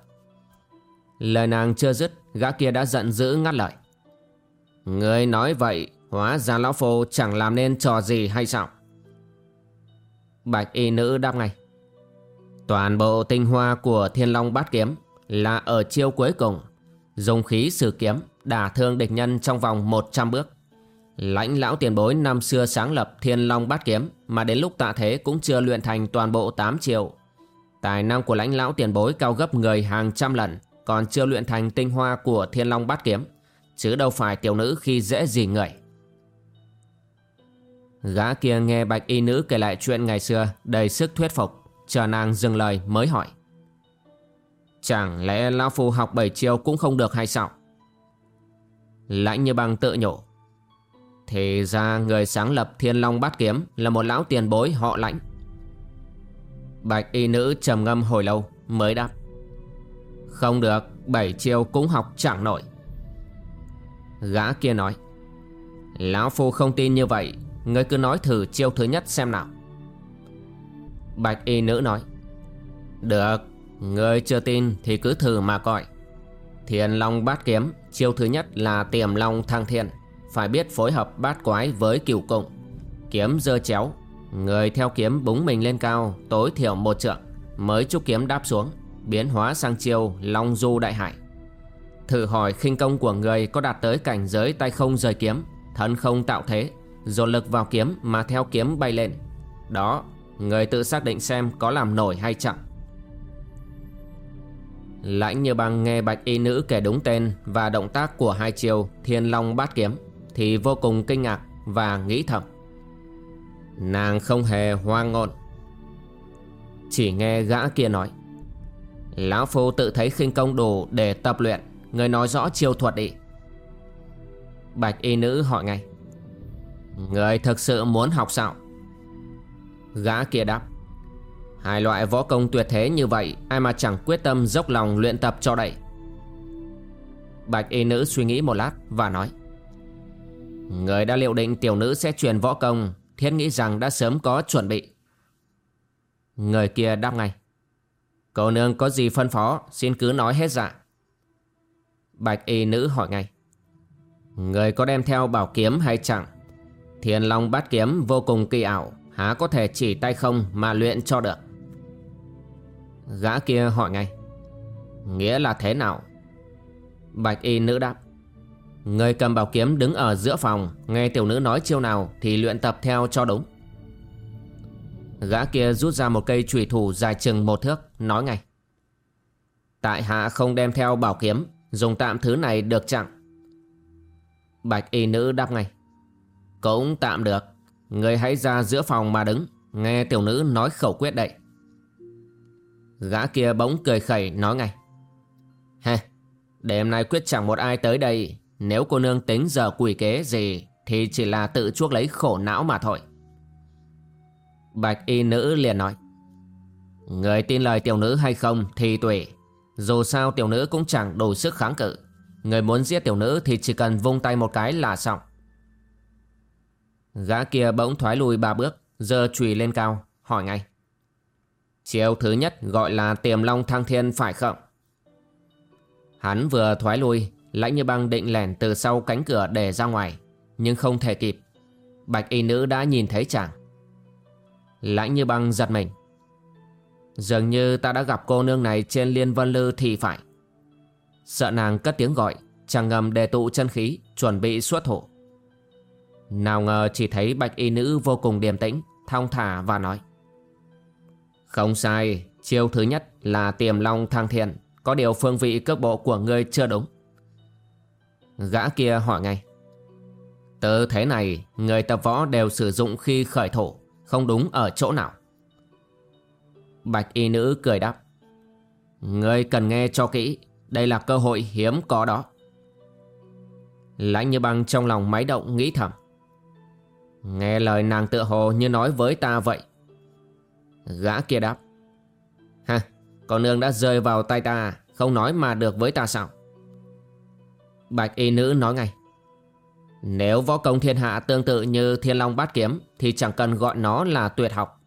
Lời nàng chưa dứt, Gã kia đã giận dữ ngắt lời. Người nói vậy Hóa ra lão phu chẳng làm nên trò gì hay sao? Bạch y nữ đáp ngay. Toàn bộ tinh hoa của thiên long bát kiếm Là ở chiêu cuối cùng. Dùng khí sử kiếm Đả thương địch nhân trong vòng 100 bước. Lãnh lão tiền bối năm xưa sáng lập thiên long bát kiếm Mà đến lúc tạ thế cũng chưa luyện thành toàn bộ 8 triệu Tài năng của lãnh lão tiền bối cao gấp người hàng trăm lần, Còn chưa luyện thành tinh hoa của thiên long bát kiếm, Chứ đâu phải tiểu nữ khi dễ gì người. Gã kia nghe bạch y nữ kể lại chuyện ngày xưa, Đầy sức thuyết phục, Chờ nàng dừng lời mới hỏi. Chẳng lẽ lão phu học bảy chiêu cũng không được hay sao? Lãnh như băng tự nhủ. Thì ra người sáng lập thiên long bát kiếm Là một lão tiền bối họ lãnh. Bạch y nữ trầm ngâm hồi lâu mới đáp. Không được, Bảy chiêu cũng học chẳng nổi. Gã kia nói. Lão phu không tin như vậy Ngươi cứ nói thử chiêu thứ nhất xem nào. Bạch y nữ nói, Được Ngươi chưa tin thì cứ thử mà coi. Thiền Long bát kiếm, Chiêu thứ nhất là tiềm long thăng thiên, Phải biết phối hợp bát quái với cửu cung Kiếm dơ chéo, Người theo kiếm búng mình lên cao, Tối thiểu một trượng, Mới chúc kiếm đáp xuống, Biến hóa sang chiêu long du đại hải. Thử hỏi khinh công của người có đạt tới cảnh giới tay không rời kiếm, Thân không tạo thế Dồn lực vào kiếm mà theo kiếm bay lên. Đó, Người tự xác định xem có làm nổi hay chẳng Lãnh như băng nghe bạch y nữ kể đúng tên Và động tác của hai chiều Thiên Long bát kiếm Thì vô cùng kinh ngạc và nghĩ thầm. Nàng không hề hoang ngôn. Chỉ nghe gã kia nói, Lão Phu tự thấy khinh công đủ để tập luyện, Người nói rõ chiêu thuật đi. Bạch y nữ hỏi ngay Người thực sự muốn học sao? Gã kia đáp, Hai loại võ công tuyệt thế như vậy, Ai mà chẳng quyết tâm dốc lòng luyện tập cho đậy? Bạch y nữ suy nghĩ một lát và nói, Người đã liệu định tiểu nữ sẽ truyền võ công, Thiết nghĩ rằng đã sớm có chuẩn bị. Người kia đáp ngay cậu nương có gì phân phó, Xin cứ nói hết dạ. Bạch y nữ hỏi ngay, Người có đem theo bảo kiếm hay chẳng Thiên Long bát kiếm vô cùng kỳ ảo. Há có thể chỉ tay không mà luyện cho được? Gã kia hỏi ngay. Nghĩa là thế nào? Bạch y nữ đáp. Người cầm bảo kiếm đứng ở giữa phòng, Nghe tiểu nữ nói chiêu nào Thì luyện tập theo cho đúng. Gã kia rút ra một cây trùy thủ dài chừng một thước, Nói ngay. Tại hạ không đem theo bảo kiếm, Dùng tạm thứ này được chẳng Bạch y nữ đáp ngay. Cũng tạm được. Người hãy ra giữa phòng mà đứng. Nghe tiểu nữ nói khẩu quyết đậy Gã kia bỗng cười khẩy, nói ngay. Ha Đêm nay quyết chẳng một ai tới đây. Nếu cô nương tính giờ quỷ kế gì, Thì chỉ là tự chuốc lấy khổ não mà thôi. Bạch y nữ liền nói. Người tin lời tiểu nữ hay không thì tùy. Dù sao tiểu nữ cũng chẳng đủ sức kháng cự. Người muốn giết tiểu nữ thì chỉ cần vung tay một cái là xong. Gã kia bỗng thoái lùi ba bước, giơ chùy lên cao, hỏi ngay. Chiêu thứ nhất gọi là tiềm long thăng thiên phải không? Hắn vừa thoái lui, Lãnh như băng định lẻn từ sau cánh cửa để ra ngoài, Nhưng không thể kịp. Bạch y nữ đã nhìn thấy chàng. Lãnh như băng giật mình. Dường như ta đã gặp cô nương này trên liên vân lư thì phải. Sợ nàng cất tiếng gọi, Chàng ngầm đề tụ chân khí, Chuẩn bị xuất thủ. Nào ngờ chỉ thấy bạch y nữ vô cùng điềm tĩnh Thong thả và nói. Không sai Chiêu thứ nhất là tiềm long thăng thiện, Có điều phương vị cước bộ của ngươi chưa đúng. Gã kia hỏi ngay. Tư thế này Người tập võ đều sử dụng khi khởi thổ Không đúng ở chỗ nào? Bạch y nữ cười đáp. Ngươi cần nghe cho kỹ Đây là cơ hội hiếm có đó. Lãnh như băng trong lòng máy động nghĩ thầm. Nghe lời nàng tựa hồ như nói với ta vậy. Gã kia đáp. Ha, con nương đã rơi vào tay ta Không nói mà được với ta sao? Bạch y nữ nói ngay. Nếu võ công thiên hạ tương tự như thiên long bát kiếm Thì chẳng cần gọi nó là tuyệt học.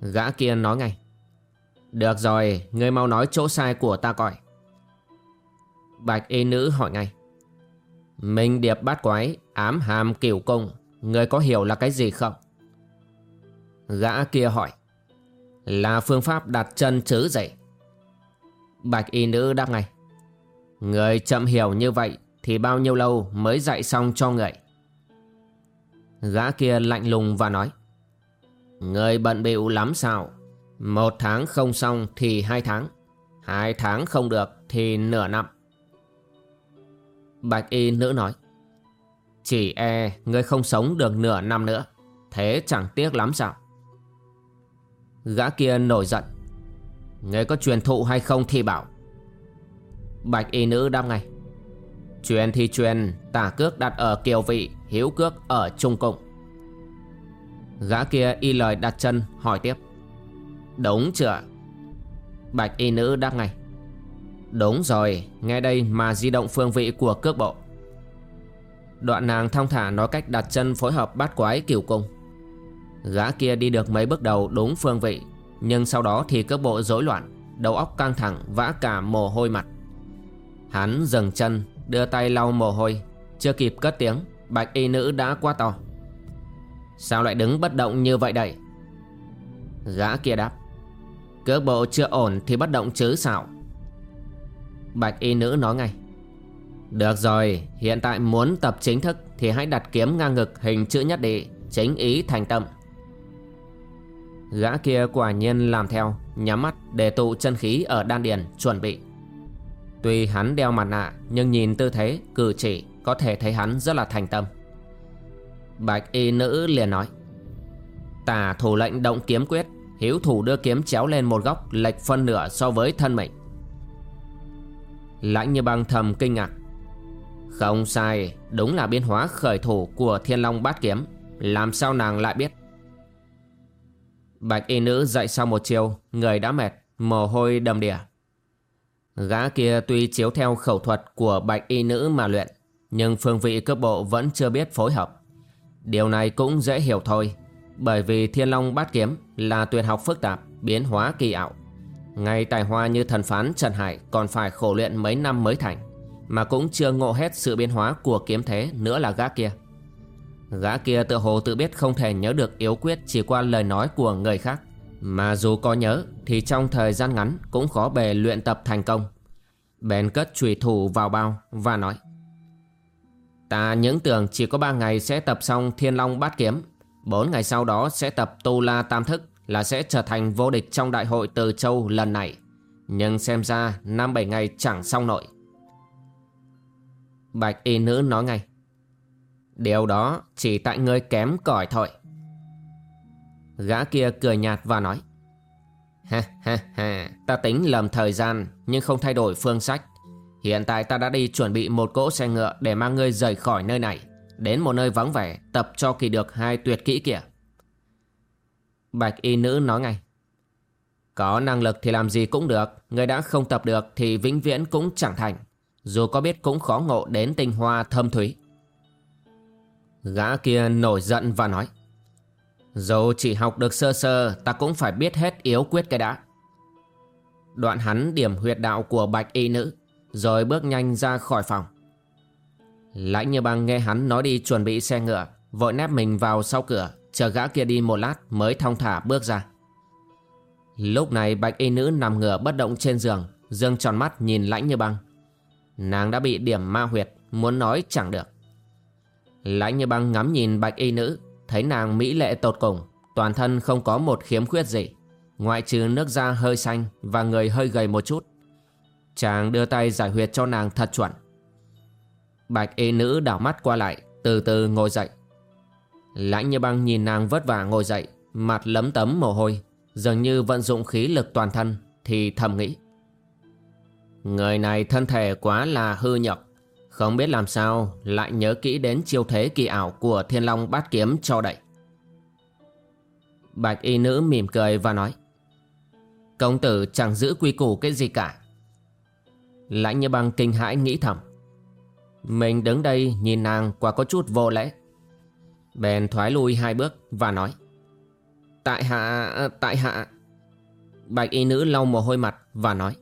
Gã kia nói ngay. Được rồi, ngươi mau nói chỗ sai của ta coi. Bạch y nữ hỏi ngay. Minh điệp bát quái, ám hàm cửu cung. Người có hiểu là cái gì không? Gã kia hỏi. Là phương pháp đặt chân chứ gì? Bạch y nữ đáp ngay. Người chậm hiểu như vậy Thì bao nhiêu lâu mới dạy xong cho người? Gã kia lạnh lùng và nói. Người bận bịu lắm sao? Một tháng không xong thì hai tháng. Hai tháng không được thì nửa năm. Bạch y nữ nói, Chỉ e ngươi không sống được nửa năm nữa, Thế chẳng tiếc lắm sao? Gã kia nổi giận, Ngươi có truyền thụ hay không thì bảo. Bạch y nữ đáp ngay, Truyền thì truyền, Tả cước đặt ở kiều vị Hiếu cước ở trung cung. Gã kia y lời đặt chân, hỏi tiếp, Đúng chưa? Bạch y nữ đáp ngay Đúng rồi Nghe đây mà di động phương vị của cước bộ. Đoạn nàng thong thả nói cách đặt chân phối hợp bát quái kiểu cung. Gã kia đi được mấy bước đầu đúng phương vị, Nhưng sau đó thì cước bộ rối loạn, Đầu óc căng thẳng, vã cả mồ hôi mặt. Hắn dừng chân, Đưa tay lau mồ hôi, Chưa kịp cất tiếng, Bạch y nữ đã quá to. Sao lại đứng bất động như vậy đây? Gã kia đáp. Cước bộ chưa ổn thì bất động chứ sao? Bạch y nữ nói ngay. Được rồi Hiện tại muốn tập chính thức Thì hãy đặt kiếm ngang ngực hình chữ nhất đệ, Chính ý thành tâm. Gã kia quả nhiên làm theo Nhắm mắt để tụ chân khí ở đan điền chuẩn bị. Tuy hắn đeo mặt nạ Nhưng nhìn tư thế, cử chỉ Có thể thấy hắn rất là thành tâm. Bạch y nữ liền nói Tả thủ lệnh động kiếm quyết Hiếu thủ đưa kiếm chéo lên một góc Lệch phân nửa so với thân mình Lãnh như băng thầm kinh ngạc. Không sai Đúng là biến hóa khởi thủ của thiên long bát kiếm. Làm sao nàng lại biết? Bạch y nữ dậy sau một chiều Người đã mệt Mồ hôi đầm đìa. Gã kia tuy chiếu theo khẩu thuật của bạch y nữ mà luyện Nhưng phương vị cấp bộ vẫn chưa biết phối hợp. Điều này cũng dễ hiểu thôi Bởi vì thiên long bát kiếm là tuyệt học phức tạp, biến hóa kỳ ảo. Ngay tài hoa như thần phán Trần Hải còn phải khổ luyện mấy năm mới thành, Mà cũng chưa ngộ hết sự biến hóa của kiếm thế nữa là gã kia. Gã kia tự hồ tự biết không thể nhớ được yếu quyết chỉ qua lời nói của người khác, Mà dù có nhớ thì trong thời gian ngắn cũng khó bề luyện tập thành công. Bèn cất trùy thủ vào bao và nói, Ta những tưởng chỉ có 3 ngày sẽ tập xong Thiên Long Bát Kiếm 4 ngày sau đó sẽ tập Tu La Tam Thức. Là sẽ trở thành vô địch trong đại hội Từ Châu lần này. Nhưng xem ra 5-7 ngày chẳng xong nổi. Bạch y nữ nói ngay, Điều đó chỉ tại ngươi kém cỏi thôi. Gã kia cười nhạt và nói, Ha ha ha, Ta tính lầm thời gian Nhưng không thay đổi phương sách. Hiện tại ta đã đi chuẩn bị một cỗ xe ngựa để mang ngươi rời khỏi nơi này, Đến một nơi vắng vẻ, tập cho kỳ được hai tuyệt kỹ kìa Bạch y nữ nói ngay. Có năng lực thì làm gì cũng được, Người đã không tập được thì vĩnh viễn cũng chẳng thành. Dù có biết cũng khó ngộ đến tinh hoa thâm thúy. Gã kia nổi giận và nói Dù chỉ học được sơ sơ, Ta cũng phải biết hết yếu quyết cái đã. Đoạn hắn điểm huyệt đạo của bạch y nữ, rồi bước nhanh ra khỏi phòng. Lãnh như băng nghe hắn nói đi chuẩn bị xe ngựa, Vội nép mình vào sau cửa. Chờ gã kia đi một lát mới thong thả bước ra. Lúc này bạch y nữ nằm ngửa bất động trên giường, Dương tròn mắt nhìn lãnh như băng. Nàng đã bị điểm ma huyệt, Muốn nói chẳng được. Lãnh như băng ngắm nhìn bạch y nữ, Thấy nàng mỹ lệ tột cùng, Toàn thân không có một khiếm khuyết gì, Ngoại trừ nước da hơi xanh Và người hơi gầy một chút. Chàng đưa tay giải huyệt cho nàng thật chuẩn. Bạch y nữ đảo mắt qua lại, Từ từ ngồi dậy. Lãnh như băng nhìn nàng vất vả ngồi dậy, Mặt lấm tấm mồ hôi, Dường như vận dụng khí lực toàn thân Thì thầm nghĩ. Người này thân thể quá là hư nhược, Không biết làm sao Lại nhớ kỹ đến chiêu thế kỳ ảo Của thiên long bát kiếm cho đậy. Bạch y nữ mỉm cười và nói, Công tử chẳng giữ quy củ cái gì cả. Lãnh như băng kinh hãi nghĩ thầm, Mình đứng đây nhìn nàng quả có chút vô lễ. Bèn thoái lui hai bước và nói Tại hạ, ờ, tại hạ. Bạch y nữ lau mồ hôi mặt và nói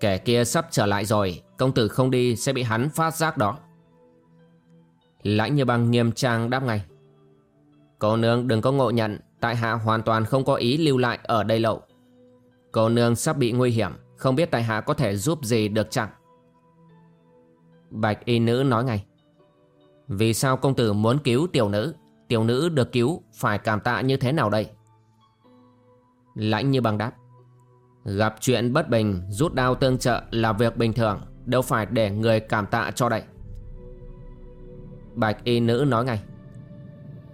Kẻ kia sắp trở lại rồi Công tử không đi sẽ bị hắn phát giác đó. Lãnh như băng nghiêm trang đáp ngay Cô nương đừng có ngộ nhận Tại hạ hoàn toàn không có ý lưu lại ở đây lậu Cô nương sắp bị nguy hiểm không biết tại hạ có thể giúp gì được chẳng Bạch y nữ nói ngay vì sao công tử muốn cứu tiểu nữ? Tiểu nữ được cứu, Phải cảm tạ như thế nào đây? Lãnh như băng đáp, Gặp chuyện bất bình, Rút đao tương trợ là việc bình thường, Đâu phải để người cảm tạ cho đây. Bạch y nữ nói ngay,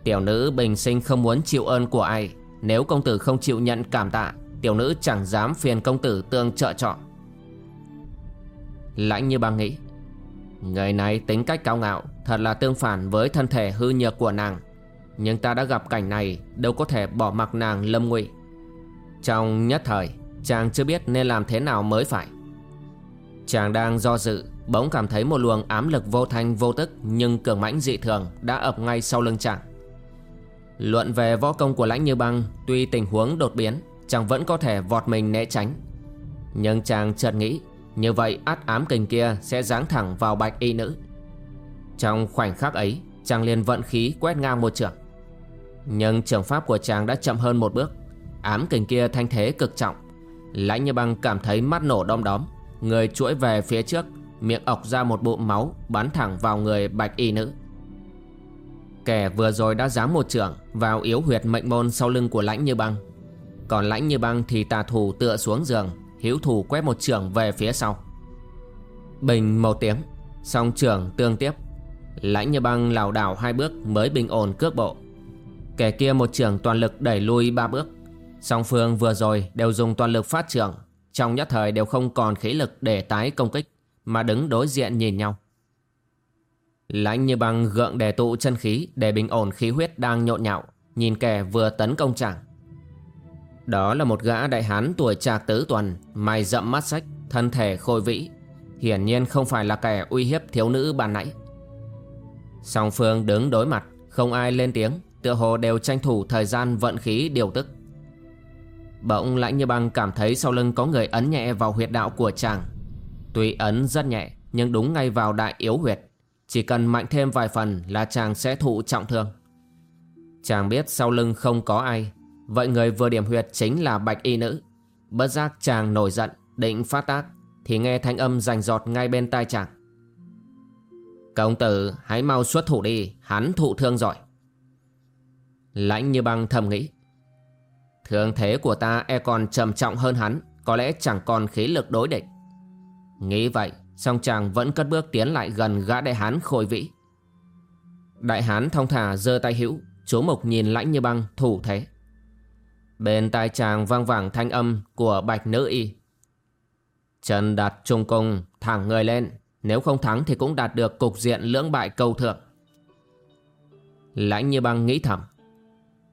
Tiểu nữ bình sinh không muốn chịu ơn của ai. Nếu công tử không chịu nhận cảm tạ, Tiểu nữ chẳng dám phiền công tử tương trợ trọ Lãnh như băng nghĩ Người này tính cách cao ngạo, Thật là tương phản với thân thể hư nhược của nàng. Nhưng ta đã gặp cảnh này, Đâu có thể bỏ mặc nàng lâm nguy Trong nhất thời, Chàng chưa biết nên làm thế nào mới phải. Chàng đang do dự, Bỗng cảm thấy một luồng ám lực vô thanh vô tức Nhưng cường mãnh dị thường Đã ập ngay sau lưng chàng. Luận về võ công của lãnh như băng, Tuy tình huống đột biến, Chàng vẫn có thể vọt mình né tránh. Nhưng chàng chợt nghĩ như vậy, át ám kình kia sẽ giáng thẳng vào bạch y nữ. Trong khoảnh khắc ấy, Chàng liền vận khí quét ngang một trường. Nhưng trường pháp của chàng đã chậm hơn một bước. Ám kình kia thanh thế cực trọng. Lãnh như băng cảm thấy mắt nổ đom đóm. Người chuỗi về phía trước, Miệng ọc ra một bụng máu Bắn thẳng vào người bạch y nữ. Kẻ vừa rồi đã giáng một trưởng Vào yếu huyệt mệnh môn sau lưng của lãnh như băng. Còn lãnh như băng thì tà thủ tựa xuống giường Hiếu thủ quét một trưởng về phía sau. Bình một tiếng, Song trưởng tương tiếp. Lãnh như băng lảo đảo hai bước mới bình ổn cước bộ. Kẻ kia một trưởng toàn lực đẩy lui ba bước. Song phương vừa rồi đều dùng toàn lực phát trưởng, Trong nhất thời đều không còn khí lực để tái công kích, Mà đứng đối diện nhìn nhau. Lãnh như băng gượng đề tụ chân khí Để bình ổn khí huyết đang nhộn nhạo, Nhìn kẻ vừa tấn công chàng. Đó là một gã đại hán tuổi trạc tứ tuần Mày rậm mắt sách Thân thể khôi vĩ. Hiển nhiên không phải là kẻ uy hiếp thiếu nữ bàn nãy. Song phương đứng đối mặt, Không ai lên tiếng, Tựa hồ đều tranh thủ thời gian vận khí điều tức. Bỗng lãnh như băng cảm thấy sau lưng có người ấn nhẹ vào huyệt đạo của chàng. Tuy ấn rất nhẹ, nhưng đúng ngay vào đại yếu huyệt. Chỉ cần mạnh thêm vài phần là chàng sẽ thụ trọng thương. Chàng biết sau lưng không có ai Vậy người vừa điểm huyệt chính là bạch y nữ. Bất giác chàng nổi giận, định phát tác, Thì nghe thanh âm rành giọt ngay bên tai chàng. Công tử, hãy mau xuất thủ đi, Hắn thụ thương giỏi Lãnh như băng thầm nghĩ. Thương thế của ta e còn trầm trọng hơn hắn, Có lẽ chẳng còn khí lực đối địch. Nghĩ vậy, song chàng vẫn cất bước tiến lại gần gã đại hán khôi vĩ. Đại hán thong thả giơ tay hữu Chú mục nhìn lãnh như băng thủ thế. Bên tai chàng vang vẳng thanh âm của bạch nữ y. Trần đặt trung cung, thẳng người lên. Nếu không thắng thì cũng đạt được cục diện lưỡng bại câu thượng. Lãnh như băng nghĩ thầm.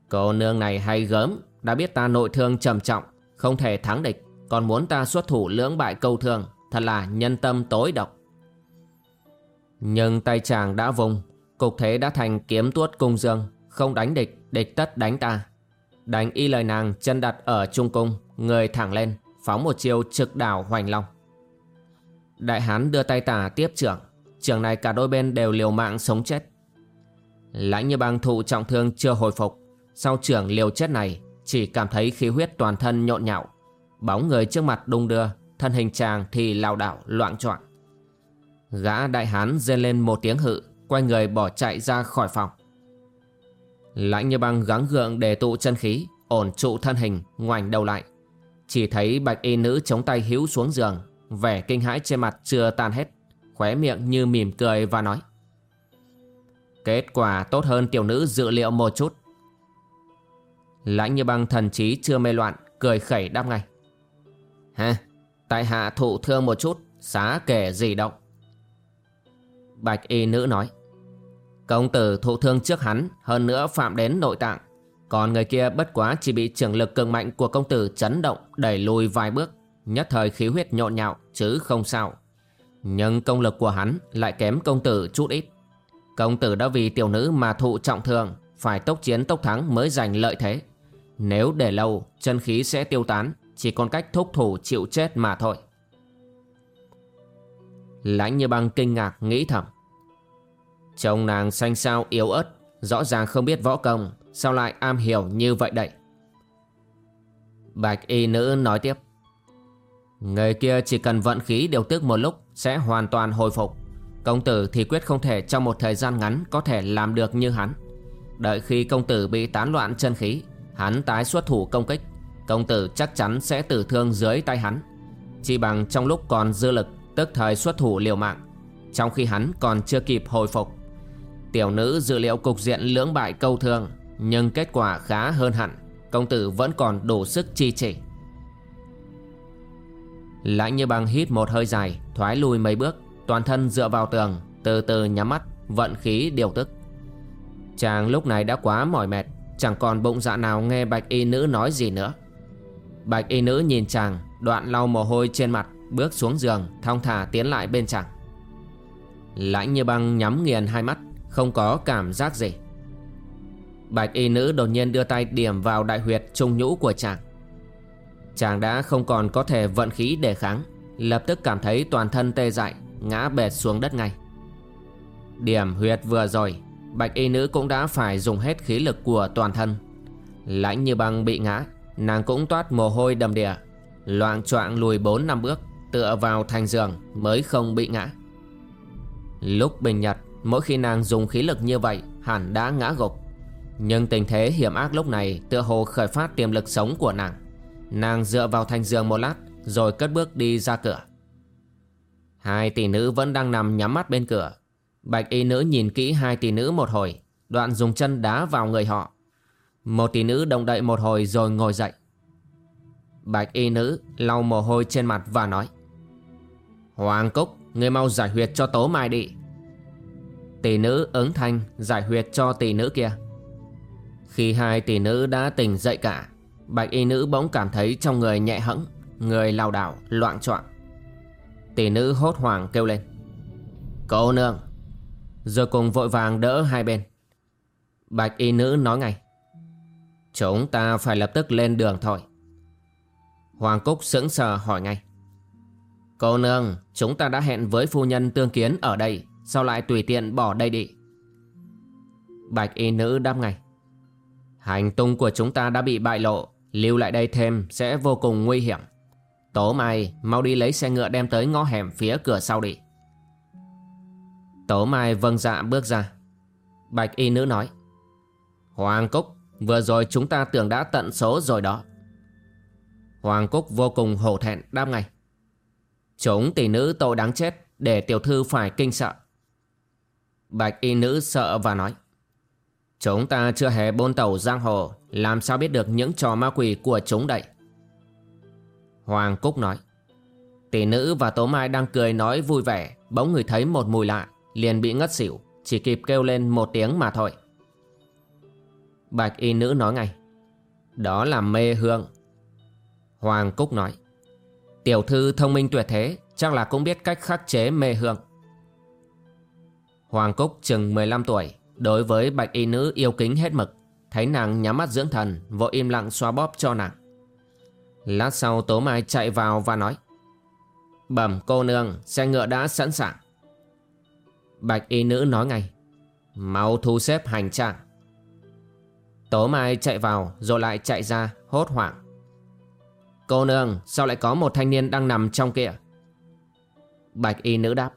Cô nương này hay gớm, đã biết ta nội thương trầm trọng, Không thể thắng địch. Còn muốn ta xuất thủ lưỡng bại câu thương Thật là nhân tâm tối độc. Nhưng tay chàng đã vùng, Cục thế đã thành kiếm tuốt cung dương, Không đánh địch Địch tất đánh ta. Đánh y lời nàng chân đặt ở trung cung, Người thẳng lên, Phóng một chiêu trực đảo hoành long. Đại hán đưa tay tả tiếp trưởng Trường này cả đôi bên đều liều mạng sống chết. Lãnh như bang thụ trọng thương chưa hồi phục, Sau trưởng liều chết này chỉ cảm thấy khí huyết toàn thân nhộn nhạo, Bóng người trước mặt đung đưa, Thân hình chàng thì lảo đảo, loạn trọn Gã đại hán rên lên một tiếng hự, Quay người bỏ chạy ra khỏi phòng. Lãnh như băng gắng gượng để tụ chân khí, Ổn trụ thân hình, ngoảnh đầu lại. Chỉ thấy bạch y nữ chống tay hữu xuống giường, Vẻ kinh hãi trên mặt chưa tan hết, Khóe miệng như mỉm cười và nói, Kết quả tốt hơn tiểu nữ dự liệu một chút. Lãnh như băng thần trí chưa mê loạn, Cười khẩy đáp ngay Ha Tại hạ thụ thương một chút, Xá kể gì đâu. Bạch y nữ nói Công tử thụ thương trước hắn, Hơn nữa phạm đến nội tạng. Còn người kia bất quá chỉ bị trường lực cường mạnh Của công tử chấn động, đẩy lùi vài bước. Nhất thời khí huyết nhộn nhạo, Chứ không sao. Nhưng công lực của hắn lại kém công tử chút ít. Công tử đã vì tiểu nữ mà thụ trọng thương, Phải tốc chiến tốc thắng mới giành lợi thế. Nếu để lâu, chân khí sẽ tiêu tán, Chỉ còn cách thúc thủ chịu chết mà thôi. Lãnh như băng kinh ngạc, nghĩ thầm. Chồng nàng xanh sao yếu ớt, Rõ ràng không biết võ công, Sao lại am hiểu như vậy đậy Bạch y nữ nói tiếp. Người kia chỉ cần vận khí điều tức một lúc Sẽ hoàn toàn hồi phục. Công tử thì quyết không thể trong một thời gian ngắn Có thể làm được như hắn. Đợi khi công tử bị tán loạn chân khí, Hắn tái xuất thủ công kích, Công tử chắc chắn sẽ tử thương dưới tay hắn. Chỉ bằng trong lúc còn dư lực, Tức thời xuất thủ liều mạng, Trong khi hắn còn chưa kịp hồi phục. Tiểu nữ dự liệu cục diện lưỡng bại câu thương, Nhưng kết quả khá hơn hẳn, Công tử vẫn còn đủ sức chi chỉ Lãnh như băng hít một hơi dài, Thoái lui mấy bước, Toàn thân dựa vào tường, Từ từ nhắm mắt, Vận khí điều tức. Chàng lúc này đã quá mỏi mệt, Chẳng còn bụng dạ nào nghe bạch y nữ nói gì nữa. Bạch y nữ nhìn chàng, Đoạn lau mồ hôi trên mặt, Bước xuống giường, Thong thả tiến lại bên chàng. Lãnh như băng nhắm nghiền hai mắt không có cảm giác gì. Bạch y nữ đột nhiên đưa tay điểm vào đại huyệt trung nhũ của chàng. Chàng đã không còn có thể vận khí để kháng, Lập tức cảm thấy toàn thân tê dại, Ngã bệt xuống đất ngay. Điểm huyệt vừa rồi, Bạch y nữ cũng đã phải dùng hết khí lực của toàn thân. Lãnh như băng bị ngã, Nàng cũng toát mồ hôi đầm đìa, Loạn choạng lùi 4 năm bước, Tựa vào thành giường mới không bị ngã. Lúc bình nhật Mỗi khi nàng dùng khí lực như vậy, Hẳn đã ngã gục. Nhưng tình thế hiểm ác lúc này Tựa hồ khởi phát tiềm lực sống của nàng. Nàng dựa vào thành giường một lát, Rồi cất bước đi ra cửa. Hai tỷ nữ vẫn đang nằm nhắm mắt bên cửa. Bạch y nữ nhìn kỹ hai tỷ nữ một hồi, Đoạn dùng chân đá vào người họ. Một tỷ nữ động đậy một hồi rồi ngồi dậy. Bạch y nữ lau mồ hôi trên mặt và nói, Hoàng Cúc Người mau giải huyệt cho tố mai đi. Tỷ nữ ứng thanh Giải huyệt cho tỷ nữ kia. Khi hai tỷ nữ đã tỉnh dậy cả, Bạch y nữ bỗng cảm thấy trong người nhẹ hẫng, Người lao đảo, loạn choạng. Tỷ nữ hốt hoảng kêu lên, Cô nương! Rồi cùng vội vàng đỡ hai bên. Bạch y nữ nói ngay, Chúng ta phải lập tức lên đường thôi. Hoàng Cúc sững sờ hỏi ngay, Cô nương, Chúng ta đã hẹn với phu nhân tương kiến ở đây Sao lại tùy tiện bỏ đây đi? Bạch y nữ đáp ngay. Hành tung của chúng ta đã bị bại lộ, Lưu lại đây thêm sẽ vô cùng nguy hiểm. Tố Mai, mau đi lấy xe ngựa đem tới ngõ hẻm phía cửa sau đi. Tố Mai vâng dạ bước ra. Bạch y nữ nói. Hoàng Cúc, Vừa rồi chúng ta tưởng đã tận số rồi đó. Hoàng Cúc vô cùng hổ thẹn đáp ngay. Chúng tỷ nữ tội đáng chết, Để tiểu thư phải kinh sợ. Bạch y nữ sợ và nói, Chúng ta chưa hề bôn tàu giang hồ, Làm sao biết được những trò ma quỷ của chúng đây? Hoàng Cúc nói, Tỷ nữ và Tố Mai đang cười nói vui vẻ, Bỗng người thấy một mùi lạ, Liền bị ngất xỉu, Chỉ kịp kêu lên một tiếng mà thôi. Bạch y nữ nói ngay, Đó là mê hương. Hoàng Cúc nói, Tiểu thư thông minh tuyệt thế, Chắc là cũng biết cách khắc chế mê hương. Hoàng Cúc chừng 15 tuổi, Đối với bạch y nữ yêu kính hết mực, Thấy nàng nhắm mắt dưỡng thần, Vội im lặng xoa bóp cho nàng. Lát sau Tố Mai chạy vào và nói, Bẩm cô nương, Xe ngựa đã sẵn sàng. Bạch y nữ nói ngay, Mau thu xếp hành trang. Tố Mai chạy vào, Rồi lại chạy ra, hốt hoảng, Cô nương, sao lại có một thanh niên đang nằm trong kia? Bạch y nữ đáp,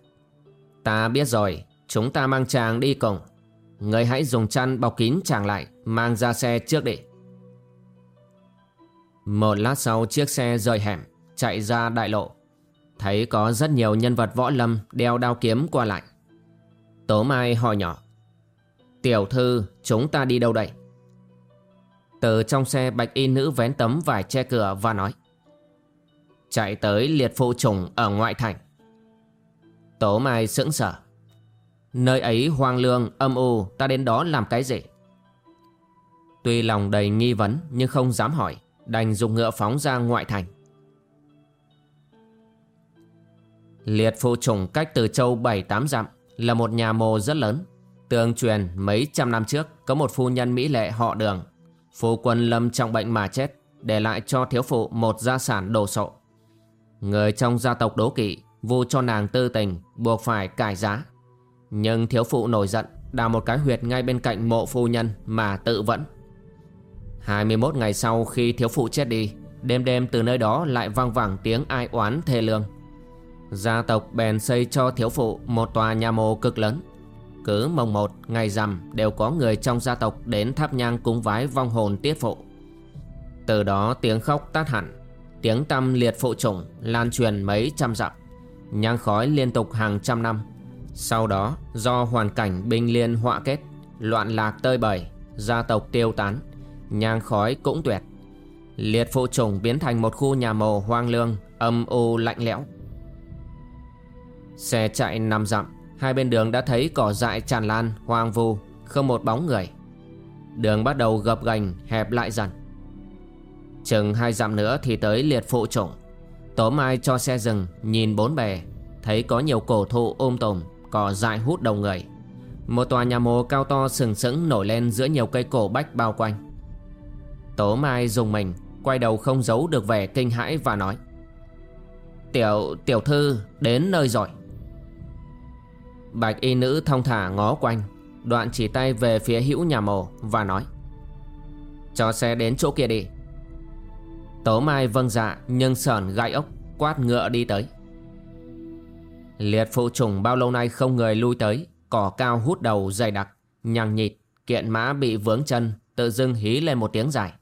Ta biết rồi Chúng ta mang chàng đi cùng Người hãy dùng chăn bọc kín chàng lại, Mang ra xe trước đi. Một lát sau, chiếc xe rời hẻm, Chạy ra đại lộ. Thấy có rất nhiều nhân vật võ lâm Đeo đao kiếm qua lại. Tố Mai hỏi nhỏ, Tiểu thư, chúng ta đi đâu đây? Từ trong xe, bạch y nữ vén tấm vải che cửa và nói, Chạy tới liệt phụ trùng ở ngoại thành. Tố Mai sững sở Nơi ấy hoang lương, âm u, Ta đến đó làm cái gì? Tuy lòng đầy nghi vấn, Nhưng không dám hỏi, Đành dùng ngựa phóng ra ngoại thành. Liệt phụ trùng cách từ châu 7-8 dặm Là một nhà mồ rất lớn. Tường truyền mấy trăm năm trước, Có một phu nhân mỹ lệ họ đường. Phu quân lâm trong bệnh mà chết, Để lại cho thiếu phụ một gia sản đồ sộ. Người trong gia tộc đố kỵ, Vu cho nàng tư tình, Buộc phải cải giá. Nhưng thiếu phụ nổi giận, Đào một cái huyệt ngay bên cạnh mộ phu nhân Mà tự vẫn. 21 ngày sau khi thiếu phụ chết đi, Đêm đêm từ nơi đó lại vang vẳng tiếng ai oán thê lương. Gia tộc bèn xây cho thiếu phụ một tòa nhà mồ cực lớn. Cứ mồng một, ngày rằm đều có người trong gia tộc đến thắp nhang cúng vái vong hồn tiết phụ. Từ đó tiếng khóc tát hẳn, Tiếng tâm liệt phụ chủng lan truyền mấy trăm dặm. Nhang khói liên tục hàng trăm năm. Sau đó, do hoàn cảnh binh liên họa kết, Loạn lạc tơi bời, Gia tộc tiêu tán, Nhang khói cũng tuyệt Liệt phụ trùng biến thành một khu nhà mồ hoang lương, Âm u lạnh lẽo. Xe chạy năm dặm, Hai bên đường đã thấy cỏ dại tràn lan, Hoang vu, Không một bóng người. Đường bắt đầu gập gành hẹp lại dần. Chừng hai dặm nữa thì tới liệt phụ trùng Tố Mai cho xe dừng, Nhìn bốn bề, Thấy có nhiều cổ thụ ôm tùm. Cỏ dại hút đầu người. Một tòa nhà mồ cao to sừng sững nổi lên Giữa nhiều cây cổ bách bao quanh. Tố Mai dùng mình Quay đầu không giấu được vẻ kinh hãi và nói Tiểu, tiểu thư đến nơi rồi. Bạch y nữ thông thả ngó quanh Đoạn chỉ tay về phía hữu nhà mồ Và nói Cho xe đến chỗ kia đi. Tố Mai vâng dạ nhưng sờn gai ốc Quát ngựa đi tới. Liệt phụ trùng bao lâu nay không người lui tới, Cỏ cao hút đầu dày đặc, Nhằng nhịt, Kiện mã bị vướng chân, Tự dưng hí lên một tiếng dài.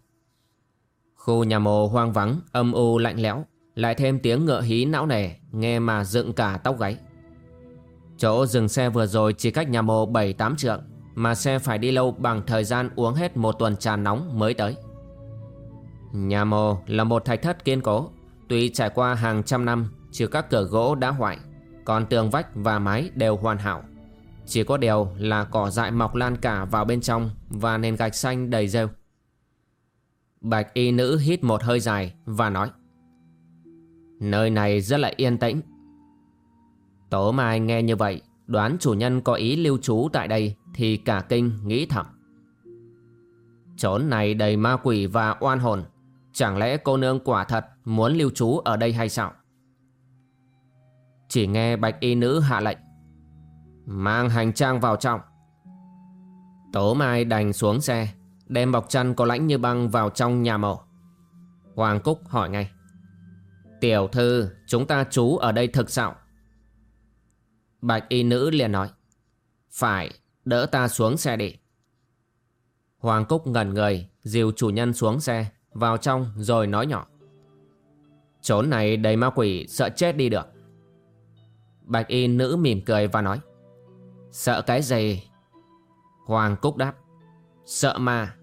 Khu nhà mồ hoang vắng, Âm u lạnh lẽo, Lại thêm tiếng ngựa hí não nề, Nghe mà dựng cả tóc gáy. Chỗ dừng xe vừa rồi chỉ cách nhà mồ 7-8 trượng, Mà xe phải đi lâu bằng thời gian uống hết một tuần trà nóng mới tới. Nhà mồ là một thạch thất kiên cố, Tuy trải qua hàng trăm năm, Trừ các cửa gỗ đã hoại còn tường vách và mái đều hoàn hảo. Chỉ có điều là cỏ dại mọc lan cả vào bên trong Và nền gạch xanh đầy rêu. Bạch y nữ hít một hơi dài và nói, Nơi này rất là yên tĩnh. Tố Mai nghe như vậy, Đoán chủ nhân có ý lưu trú tại đây Thì cả kinh nghĩ thầm. Chốn này đầy ma quỷ và oan hồn, Chẳng lẽ cô nương quả thật Muốn lưu trú ở đây hay sao? Chỉ nghe bạch y nữ hạ lệnh. Mang hành trang vào trong. Tố Mai đành xuống xe, Đem bọc chăn có lãnh như băng vào trong nhà mộ Hoàng Cúc hỏi ngay. Tiểu thư, chúng ta trú ở đây thực sao? Bạch y nữ liền nói. Phải, đỡ ta xuống xe đi. Hoàng Cúc ngẩn người, Dìu chủ nhân xuống xe, Vào trong rồi nói nhỏ. Chốn này đầy ma quỷ, Sợ chết đi được. Bạch y nữ mỉm cười và nói, Sợ cái gì? Hoàng Cúc đáp, Sợ ma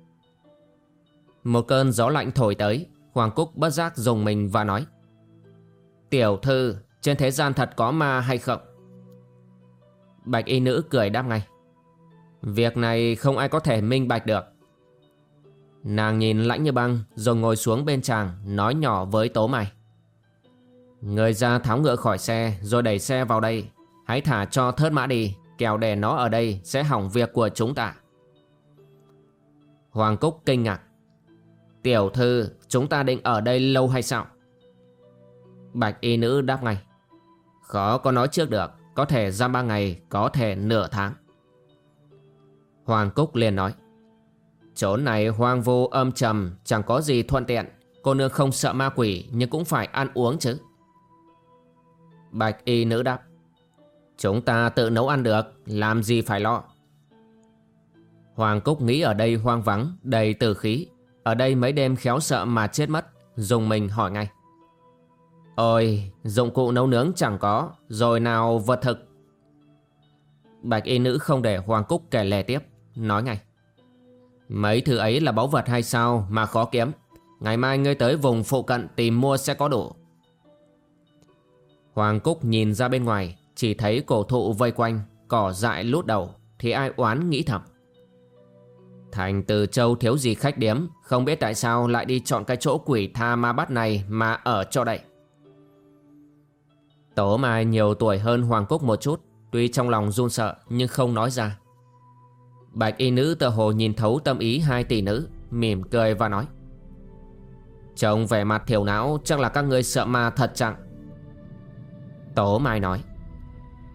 Một cơn gió lạnh thổi tới, Hoàng Cúc bất giác dùng mình và nói, Tiểu thư, Trên thế gian thật có ma hay không? Bạch y nữ cười đáp ngay, Việc này không ai có thể minh bạch được. Nàng nhìn lãnh như băng Rồi ngồi xuống bên chàng, Nói nhỏ với tố mày Người ra tháo ngựa khỏi xe, Rồi đẩy xe vào đây. Hãy thả cho thớt mã đi, Kèo để nó ở đây sẽ hỏng việc của chúng ta. Hoàng Cúc kinh ngạc. Tiểu thư, chúng ta định ở đây lâu hay sao? Bạch y nữ đáp ngay. Khó có nói trước được, có thể ra ba ngày, Có thể nửa tháng. Hoàng Cúc liền nói. Chỗ này hoang vô âm trầm, Chẳng có gì thuận tiện. Cô nương không sợ ma quỷ, Nhưng cũng phải ăn uống chứ. Bạch y nữ đáp Chúng ta tự nấu ăn được Làm gì phải lo Hoàng Cúc nghĩ ở đây hoang vắng Đầy tử khí Ở đây mấy đêm khéo sợ mà chết mất Dùng mình hỏi ngay Ôi, dụng cụ nấu nướng chẳng có, rồi nào vật thực. Bạch y nữ không để Hoàng Cúc kể lè tiếp, nói ngay. Mấy thứ ấy là báu vật hay sao mà khó kiếm. Ngày mai ngươi tới vùng phụ cận tìm mua sẽ có đủ. Hoàng Cúc nhìn ra bên ngoài, chỉ thấy cổ thụ vây quanh, cỏ dại lút đầu, thì ai oán nghĩ thầm. Thành từ châu thiếu gì khách điếm, không biết tại sao lại đi chọn cái chỗ quỷ tha ma bắt này mà ở cho đây. Tố Mai nhiều tuổi hơn Hoàng Cúc một chút Tuy trong lòng run sợ nhưng không nói ra Bạch y nữ tờ hồ nhìn thấu tâm ý hai tỷ nữ Mỉm cười và nói Trông vẻ mặt thiểu não Chắc là các ngươi sợ ma thật chẳng Tố Mai nói.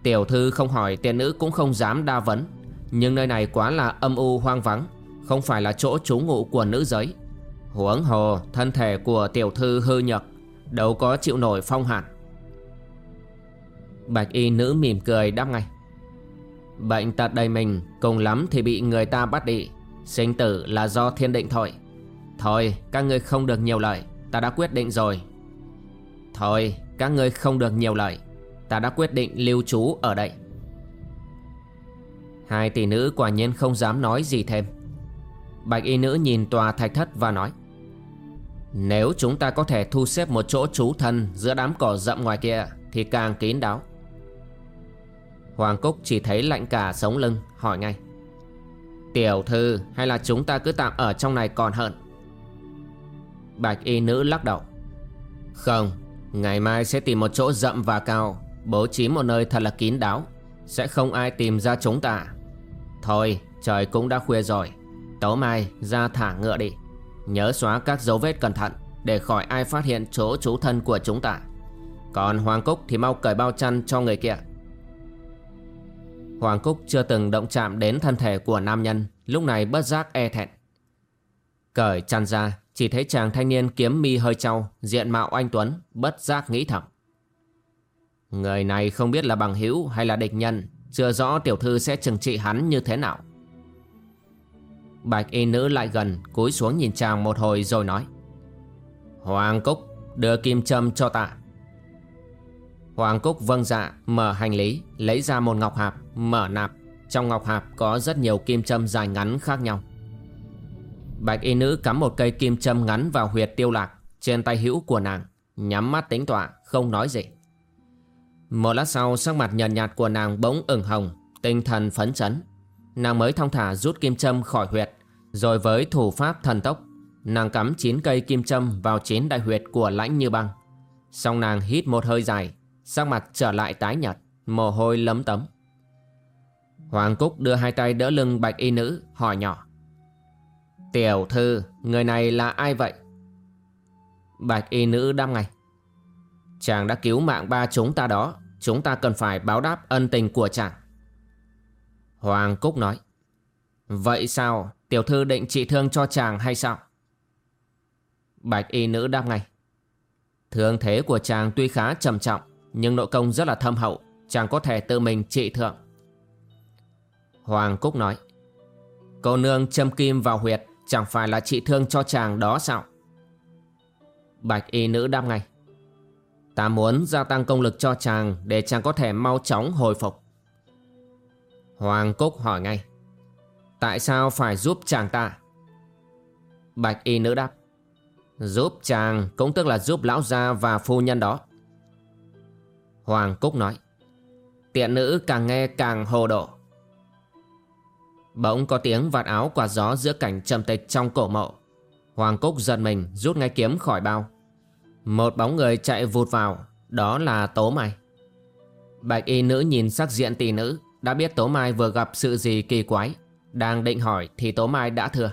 Tiểu thư không hỏi tiền nữ cũng không dám đa vấn. Nhưng nơi này quá là âm u hoang vắng, Không phải là chỗ trú ngụ của nữ giới. Huống hồ, thân thể của tiểu thư hư nhược, Đâu có chịu nổi phong hạn Bạch y nữ mỉm cười đáp ngay. Bệnh tật đầy mình, Cùng lắm thì bị người ta bắt đi. Sinh tử là do thiên định thôi. Thôi, các ngươi không được nhiều lời, Ta đã quyết định rồi. Thôi, các ngươi không được nhiều lời. Ta đã quyết định lưu trú ở đây. Hai tỷ nữ quả nhiên không dám nói gì thêm. Bạch y nữ nhìn tòa thạch thất và nói, Nếu chúng ta có thể thu xếp một chỗ trú thân giữa đám cỏ rậm ngoài kia Thì càng kín đáo. Hoàng Cúc chỉ thấy lạnh cả sống lưng, hỏi ngay, Tiểu thư hay là chúng ta cứ tạm ở trong này còn hơn? Bạch y nữ lắc đầu, Không, Ngày mai sẽ tìm một chỗ rậm và cao Bố trí một nơi thật là kín đáo. Sẽ không ai tìm ra chúng ta. Thôi, trời cũng đã khuya rồi. Tấu mai, ra thả ngựa đi. Nhớ xóa các dấu vết cẩn thận Để khỏi ai phát hiện chỗ trú thân của chúng ta. Còn Hoàng Cúc thì mau cởi bao chăn cho người kia. Hoàng Cúc chưa từng động chạm đến thân thể của nam nhân. Lúc này bất giác e thẹn. Cởi chăn ra, Chỉ thấy chàng thanh niên kiếm mi hơi trau, Diện mạo anh Tuấn, Bất giác nghĩ thầm. Người này không biết là bằng hữu hay là địch nhân, Chưa rõ tiểu thư sẽ trừng trị hắn như thế nào. Bạch y nữ lại gần, Cúi xuống nhìn chàng một hồi rồi nói, Hoàng Cúc, Đưa kim châm cho ta. Hoàng Cúc vâng dạ Mở hành lý, Lấy ra một ngọc hạp, Mở nạp. Trong ngọc hạp có rất nhiều kim châm dài ngắn khác nhau. Bạch y nữ cắm một cây kim châm ngắn vào huyệt tiêu lạc Trên tay hữu của nàng, Nhắm mắt tính tọa Không nói gì. Một lát sau, sắc mặt nhợt nhạt của nàng bỗng ửng hồng, Tinh thần phấn chấn. Nàng mới thong thả rút kim châm khỏi huyệt, Rồi với thủ pháp thần tốc, Nàng cắm 9 cây kim châm vào 9 đại huyệt của lãnh như băng. Xong nàng hít một hơi dài, Sắc mặt trở lại tái nhật Mồ hôi lấm tấm. Hoàng Cúc đưa hai tay đỡ lưng bạch y nữ, Hỏi nhỏ. Tiểu thư, Người này là ai vậy? Bạch y nữ đam ngay. Chàng đã cứu mạng ba chúng ta đó. Chúng ta cần phải báo đáp ân tình của chàng. Hoàng Cúc nói. Vậy sao? Tiểu thư định trị thương cho chàng hay sao? Bạch y nữ đáp ngay. Thương thế của chàng tuy khá trầm trọng, Nhưng nội công rất là thâm hậu. Chàng có thể tự mình trị thượng. Hoàng Cúc nói. Cô nương châm kim vào huyệt, Chẳng phải là trị thương cho chàng đó sao? Bạch y nữ đáp ngay. Ta muốn gia tăng công lực cho chàng Để chàng có thể mau chóng hồi phục. Hoàng Cúc hỏi ngay, Tại sao phải giúp chàng ta? Bạch y nữ đáp, Giúp chàng cũng tức là giúp lão gia và phu nhân đó. Hoàng Cúc nói, Tiện nữ càng nghe càng hồ độ Bỗng có tiếng vạt áo quạt gió giữa cảnh trầm tịch trong cổ mộ. Hoàng Cúc giật mình rút ngay kiếm khỏi bao. Một bóng người chạy vụt vào, Đó là Tố Mai. Bạch y nữ nhìn sắc diện tỷ nữ, Đã biết Tố Mai vừa gặp sự gì kỳ quái, Đang định hỏi thì Tố Mai đã thừa.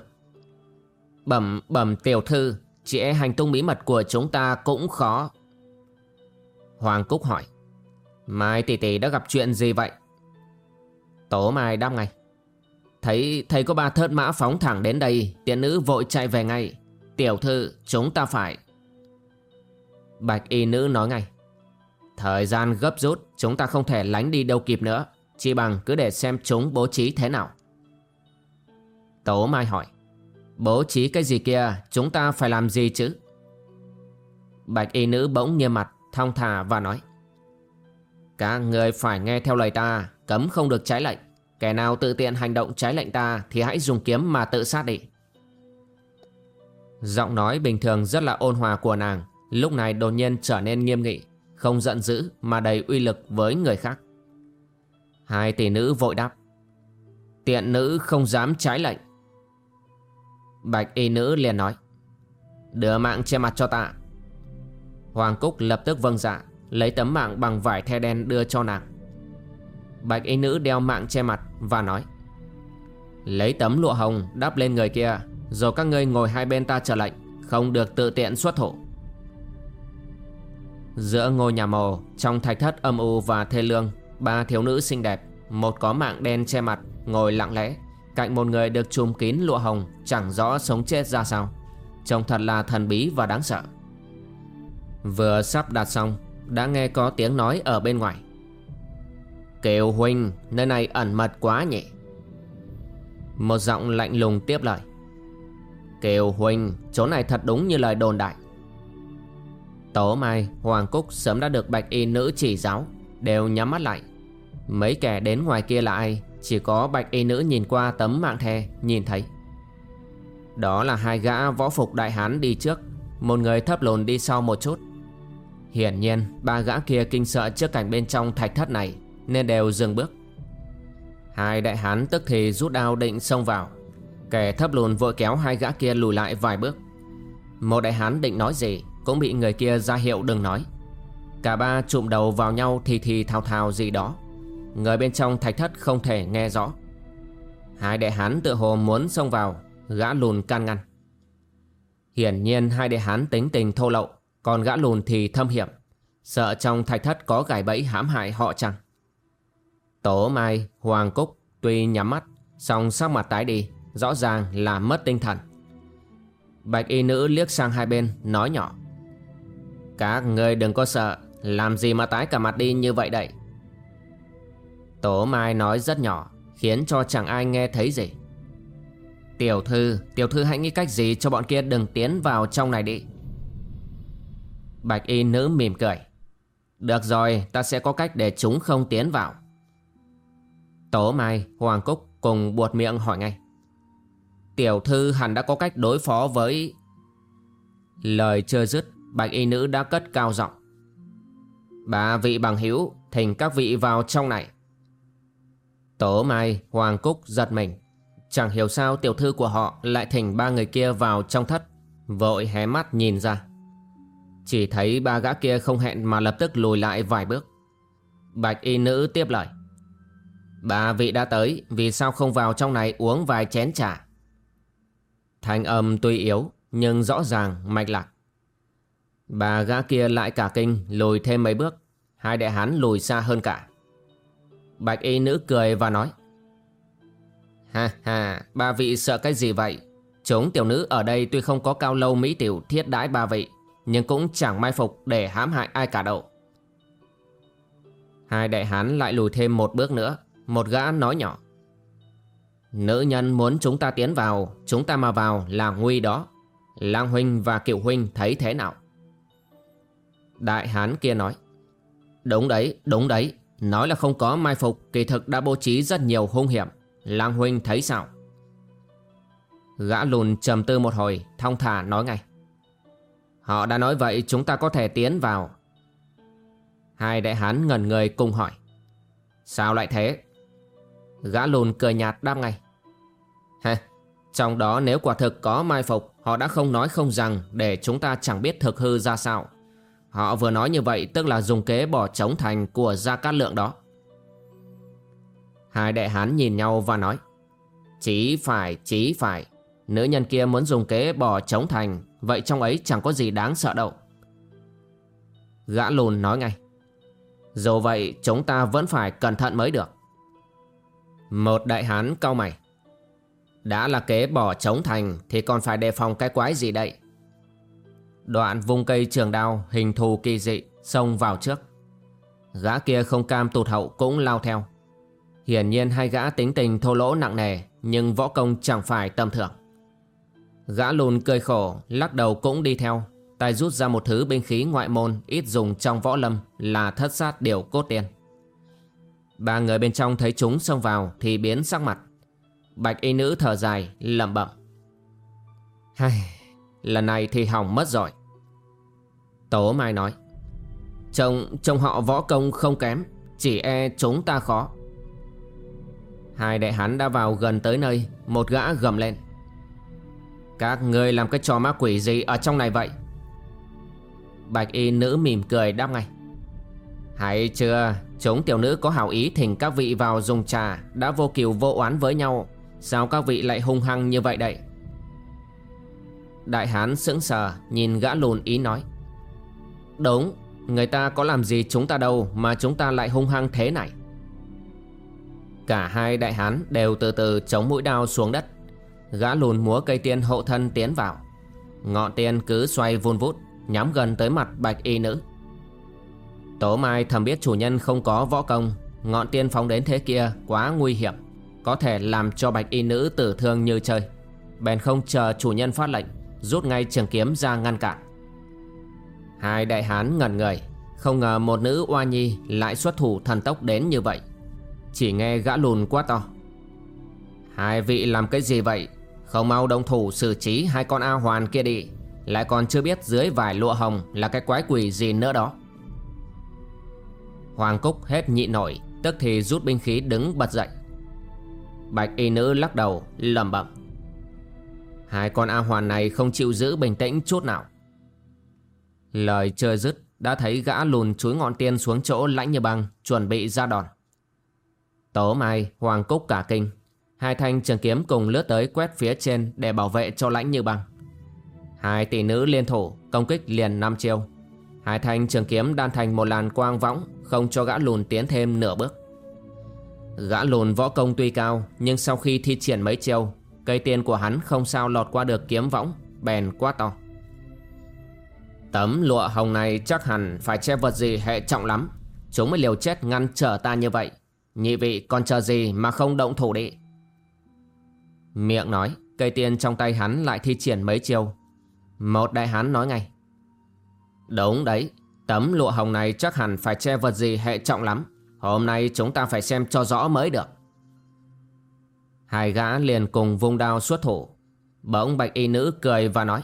Bẩm bẩm tiểu thư Chị e hành tung bí mật của chúng ta cũng khó. Hoàng Cúc hỏi, Mai tỷ tỷ đã gặp chuyện gì vậy? Tố Mai đáp ngay, Thấy thấy có ba thớt mã phóng thẳng đến đây Tiện nữ vội chạy về ngay. Tiểu thư, chúng ta phải Bạch y nữ nói ngay. Thời gian gấp rút, Chúng ta không thể lánh đi đâu kịp nữa. Chỉ bằng cứ để xem chúng bố trí thế nào. Tố Mai hỏi. Bố trí cái gì kia, Chúng ta phải làm gì chứ? Bạch y nữ bỗng nghiêm mặt, Thong thả và nói. Các người phải nghe theo lời ta, Cấm không được trái lệnh. Kẻ nào tự tiện hành động trái lệnh ta Thì hãy dùng kiếm mà tự sát đi. Giọng nói bình thường rất là ôn hòa của nàng. Lúc này đột nhiên trở nên nghiêm nghị, Không giận dữ mà đầy uy lực với người khác. Hai tỷ nữ vội đáp. Tiện nữ không dám trái lệnh. Bạch y nữ liền nói. Đưa mạng che mặt cho tạ Hoàng Cúc lập tức vâng dạ Lấy tấm mạng bằng vải the đen đưa cho nàng. Bạch y nữ đeo mạng che mặt và nói. Lấy tấm lụa hồng đắp lên người kia, Rồi các ngươi ngồi hai bên ta trở lệnh, Không được tự tiện xuất thủ. Giữa ngôi nhà mồ Trong thạch thất âm u và thê lương, Ba thiếu nữ xinh đẹp, Một có mạng đen che mặt, Ngồi lặng lẽ, Cạnh một người được trùm kín lụa hồng, Chẳng rõ sống chết ra sao. Trông thật là thần bí và đáng sợ. Vừa sắp đặt xong, Đã nghe có tiếng nói ở bên ngoài. Kiều huynh, Nơi này ẩn mật quá nhỉ? Một giọng lạnh lùng tiếp lời. Kiều huynh, Chỗ này thật đúng như lời đồn đại. Tố Mai, Hoàng Cúc sớm đã được bạch y nữ chỉ giáo Đều nhắm mắt lại. Mấy kẻ đến ngoài kia là ai? Chỉ có bạch y nữ nhìn qua tấm mạng thề Nhìn thấy. Đó là hai gã võ phục đại hán đi trước. Một người thấp lùn đi sau một chút. Hiển nhiên ba gã kia kinh sợ trước cảnh bên trong thạch thất này Nên đều dừng bước. Hai đại hán tức thì rút đao định xông vào. Kẻ thấp lùn vội kéo hai gã kia lùi lại vài bước. Một đại hán định nói gì? Cũng bị người kia ra hiệu đừng nói. Cả ba chụm đầu vào nhau thì thì thao thao gì đó. Người bên trong thạch thất không thể nghe rõ. Hai đệ hán tự hồ muốn xông vào Gã lùn can ngăn. Hiển nhiên hai đệ hán tính tình thô lậu Còn gã lùn thì thâm hiểm. Sợ trong thạch thất có gài bẫy hãm hại họ chăng Tố Mai, Hoàng Cúc Tuy nhắm mắt song sắc mặt tái đi Rõ ràng là mất tinh thần. Bạch y nữ liếc sang hai bên Nói nhỏ. Các người đừng có sợ Làm gì mà tái cả mặt đi như vậy đấy Tố Mai nói rất nhỏ Khiến cho chẳng ai nghe thấy gì. Tiểu thư Tiểu thư hãy nghĩ cách gì cho bọn kia đừng tiến vào trong này đi. Bạch y nữ mỉm cười. Được rồi ta sẽ có cách để chúng không tiến vào. Tố Mai, Hoàng Cúc cùng buột miệng hỏi ngay. Tiểu thư hẳn đã có cách đối phó với Lời chưa dứt Bạch y nữ đã cất cao giọng. Bà vị bằng hữu Thỉnh các vị vào trong này. Tố Mai, Hoàng Cúc giật mình. Chẳng hiểu sao tiểu thư của họ Lại thỉnh ba người kia vào trong thất Vội hé mắt nhìn ra. Chỉ thấy ba gã kia không hẹn Mà lập tức lùi lại vài bước. Bạch y nữ tiếp lời. Ba vị đã tới Vì sao không vào trong này uống vài chén trà? Thanh âm tuy yếu Nhưng rõ ràng mạch lạc. Bà gã kia lại cả kinh, Lùi thêm mấy bước. Hai đại hán lùi xa hơn cả. Bạch y nữ cười và nói, Ha ha, Ba vị sợ cái gì vậy? Chúng tiểu nữ ở đây tuy không có cao lâu mỹ tiểu thiết đãi ba vị, Nhưng cũng chẳng mai phục để hãm hại ai cả đâu. Hai đại hán lại lùi thêm một bước nữa. Một gã nói nhỏ, Nữ nhân muốn chúng ta tiến vào, Chúng ta mà vào là nguy đó. Lang huynh và kiều huynh thấy thế nào? Đại hán kia nói. Đúng đấy, đúng đấy. Nói là không có mai phục Kỳ thực đã bố trí rất nhiều hung hiểm. Lang huynh thấy sao? Gã lùn trầm tư một hồi Thong thả nói ngay. Họ đã nói vậy chúng ta có thể tiến vào. Hai đại hán ngẩn người cùng hỏi. Sao lại thế? Gã lùn cười nhạt đáp ngay. Ha, trong đó nếu quả thực có mai phục Họ đã không nói không rằng Để chúng ta chẳng biết thực hư ra sao. Họ vừa nói như vậy Tức là dùng kế bỏ trống thành của Gia Cát Lượng đó. Hai đại hán nhìn nhau và nói Chí phải, chí phải Nữ nhân kia muốn dùng kế bỏ trống thành Vậy trong ấy chẳng có gì đáng sợ đâu. Gã lùn nói ngay Dù vậy chúng ta vẫn phải cẩn thận mới được. Một đại hán cau mày đã là kế bỏ trống thành Thì còn phải đề phòng cái quái gì đây? Đoạn vung cây trường đao, Hình thù kỳ dị, Xông vào trước. Gã kia không cam tụt hậu cũng lao theo. Hiển nhiên hai gã tính tình thô lỗ nặng nề, Nhưng võ công chẳng phải tầm thường. Gã lùn cười khổ, Lắc đầu cũng đi theo, Tay rút ra một thứ binh khí ngoại môn Ít dùng trong võ lâm Là thất sát điều cốt tiên. Ba người bên trong thấy chúng xông vào Thì biến sắc mặt. Bạch y nữ thở dài, lẩm bẩm. Hai lần này thì hỏng mất rồi. Tố Mai nói Trông, trông họ võ công không kém Chỉ e chúng ta khó. Hai đại hán đã vào gần tới nơi Một gã gầm lên Các người làm cái trò ma quỷ gì ở trong này vậy? Bạch y nữ mỉm cười đáp ngay Hay chưa? Chúng tiểu nữ có hảo ý thỉnh các vị vào dùng trà Đã vô kiều vô oán với nhau Sao các vị lại hung hăng như vậy đây? Đại hán sững sờ, Nhìn gã lùn ý nói. Đúng, Người ta có làm gì chúng ta đâu Mà chúng ta lại hung hăng thế này. Cả hai đại hán đều từ từ chống mũi đao xuống đất. Gã lùn múa cây tiên hộ thân tiến vào. Ngọn tiên cứ xoay vun vút, Nhắm gần tới mặt bạch y nữ. Tố Mai thầm biết chủ nhân không có võ công Ngọn tiên phóng đến thế kia quá nguy hiểm, Có thể làm cho bạch y nữ tử thương như chơi. Bèn không chờ chủ nhân phát lệnh Rút ngay trường kiếm ra ngăn cản. Hai đại hán ngẩn người, Không ngờ một nữ oa nhi lại xuất thủ thần tốc đến như vậy. Chỉ nghe gã lùn quá to. Hai vị làm cái gì vậy? Không mau đồng thủ xử trí hai con A hoàn kia đi. Lại còn chưa biết dưới vải lụa hồng Là cái quái quỷ gì nữa đó. Hoàng Cúc hết nhị nổi, Tức thì rút binh khí đứng bật dậy. Bạch y nữ lắc đầu, lẩm bẩm. Hai con A hoàn này không chịu giữ bình tĩnh chút nào. Lời chưa dứt, Đã thấy gã lùn chúi ngọn tiên xuống chỗ lãnh như băng, Chuẩn bị ra đòn. Tố mai, Hoàng Cúc cả kinh. Hai thanh trường kiếm cùng lướt tới quét phía trên Để bảo vệ cho lãnh như băng. Hai tỷ nữ liên thủ, Công kích liền năm chiêu. Hai thanh trường kiếm đan thành một làn quang võng, Không cho gã lùn tiến thêm nửa bước. Gã lùn võ công tuy cao, Nhưng sau khi thi triển mấy chiêu Cây tiên của hắn không sao lọt qua được kiếm võng, Bèn quá to. Tấm lụa hồng này chắc hẳn Phải che vật gì hệ trọng lắm. Chúng mới liều chết ngăn trở ta như vậy. Nhị vị còn chờ gì mà không động thủ đi? Miệng nói, Cây tiên trong tay hắn lại thi triển mấy chiêu. Một đại hán nói ngay. Đúng đấy, Tấm lụa hồng này chắc hẳn phải che vật gì hệ trọng lắm. Hôm nay chúng ta phải xem cho rõ mới được. Hai gã liền cùng vung đao xuất thủ. Bỗng bạch y nữ cười và nói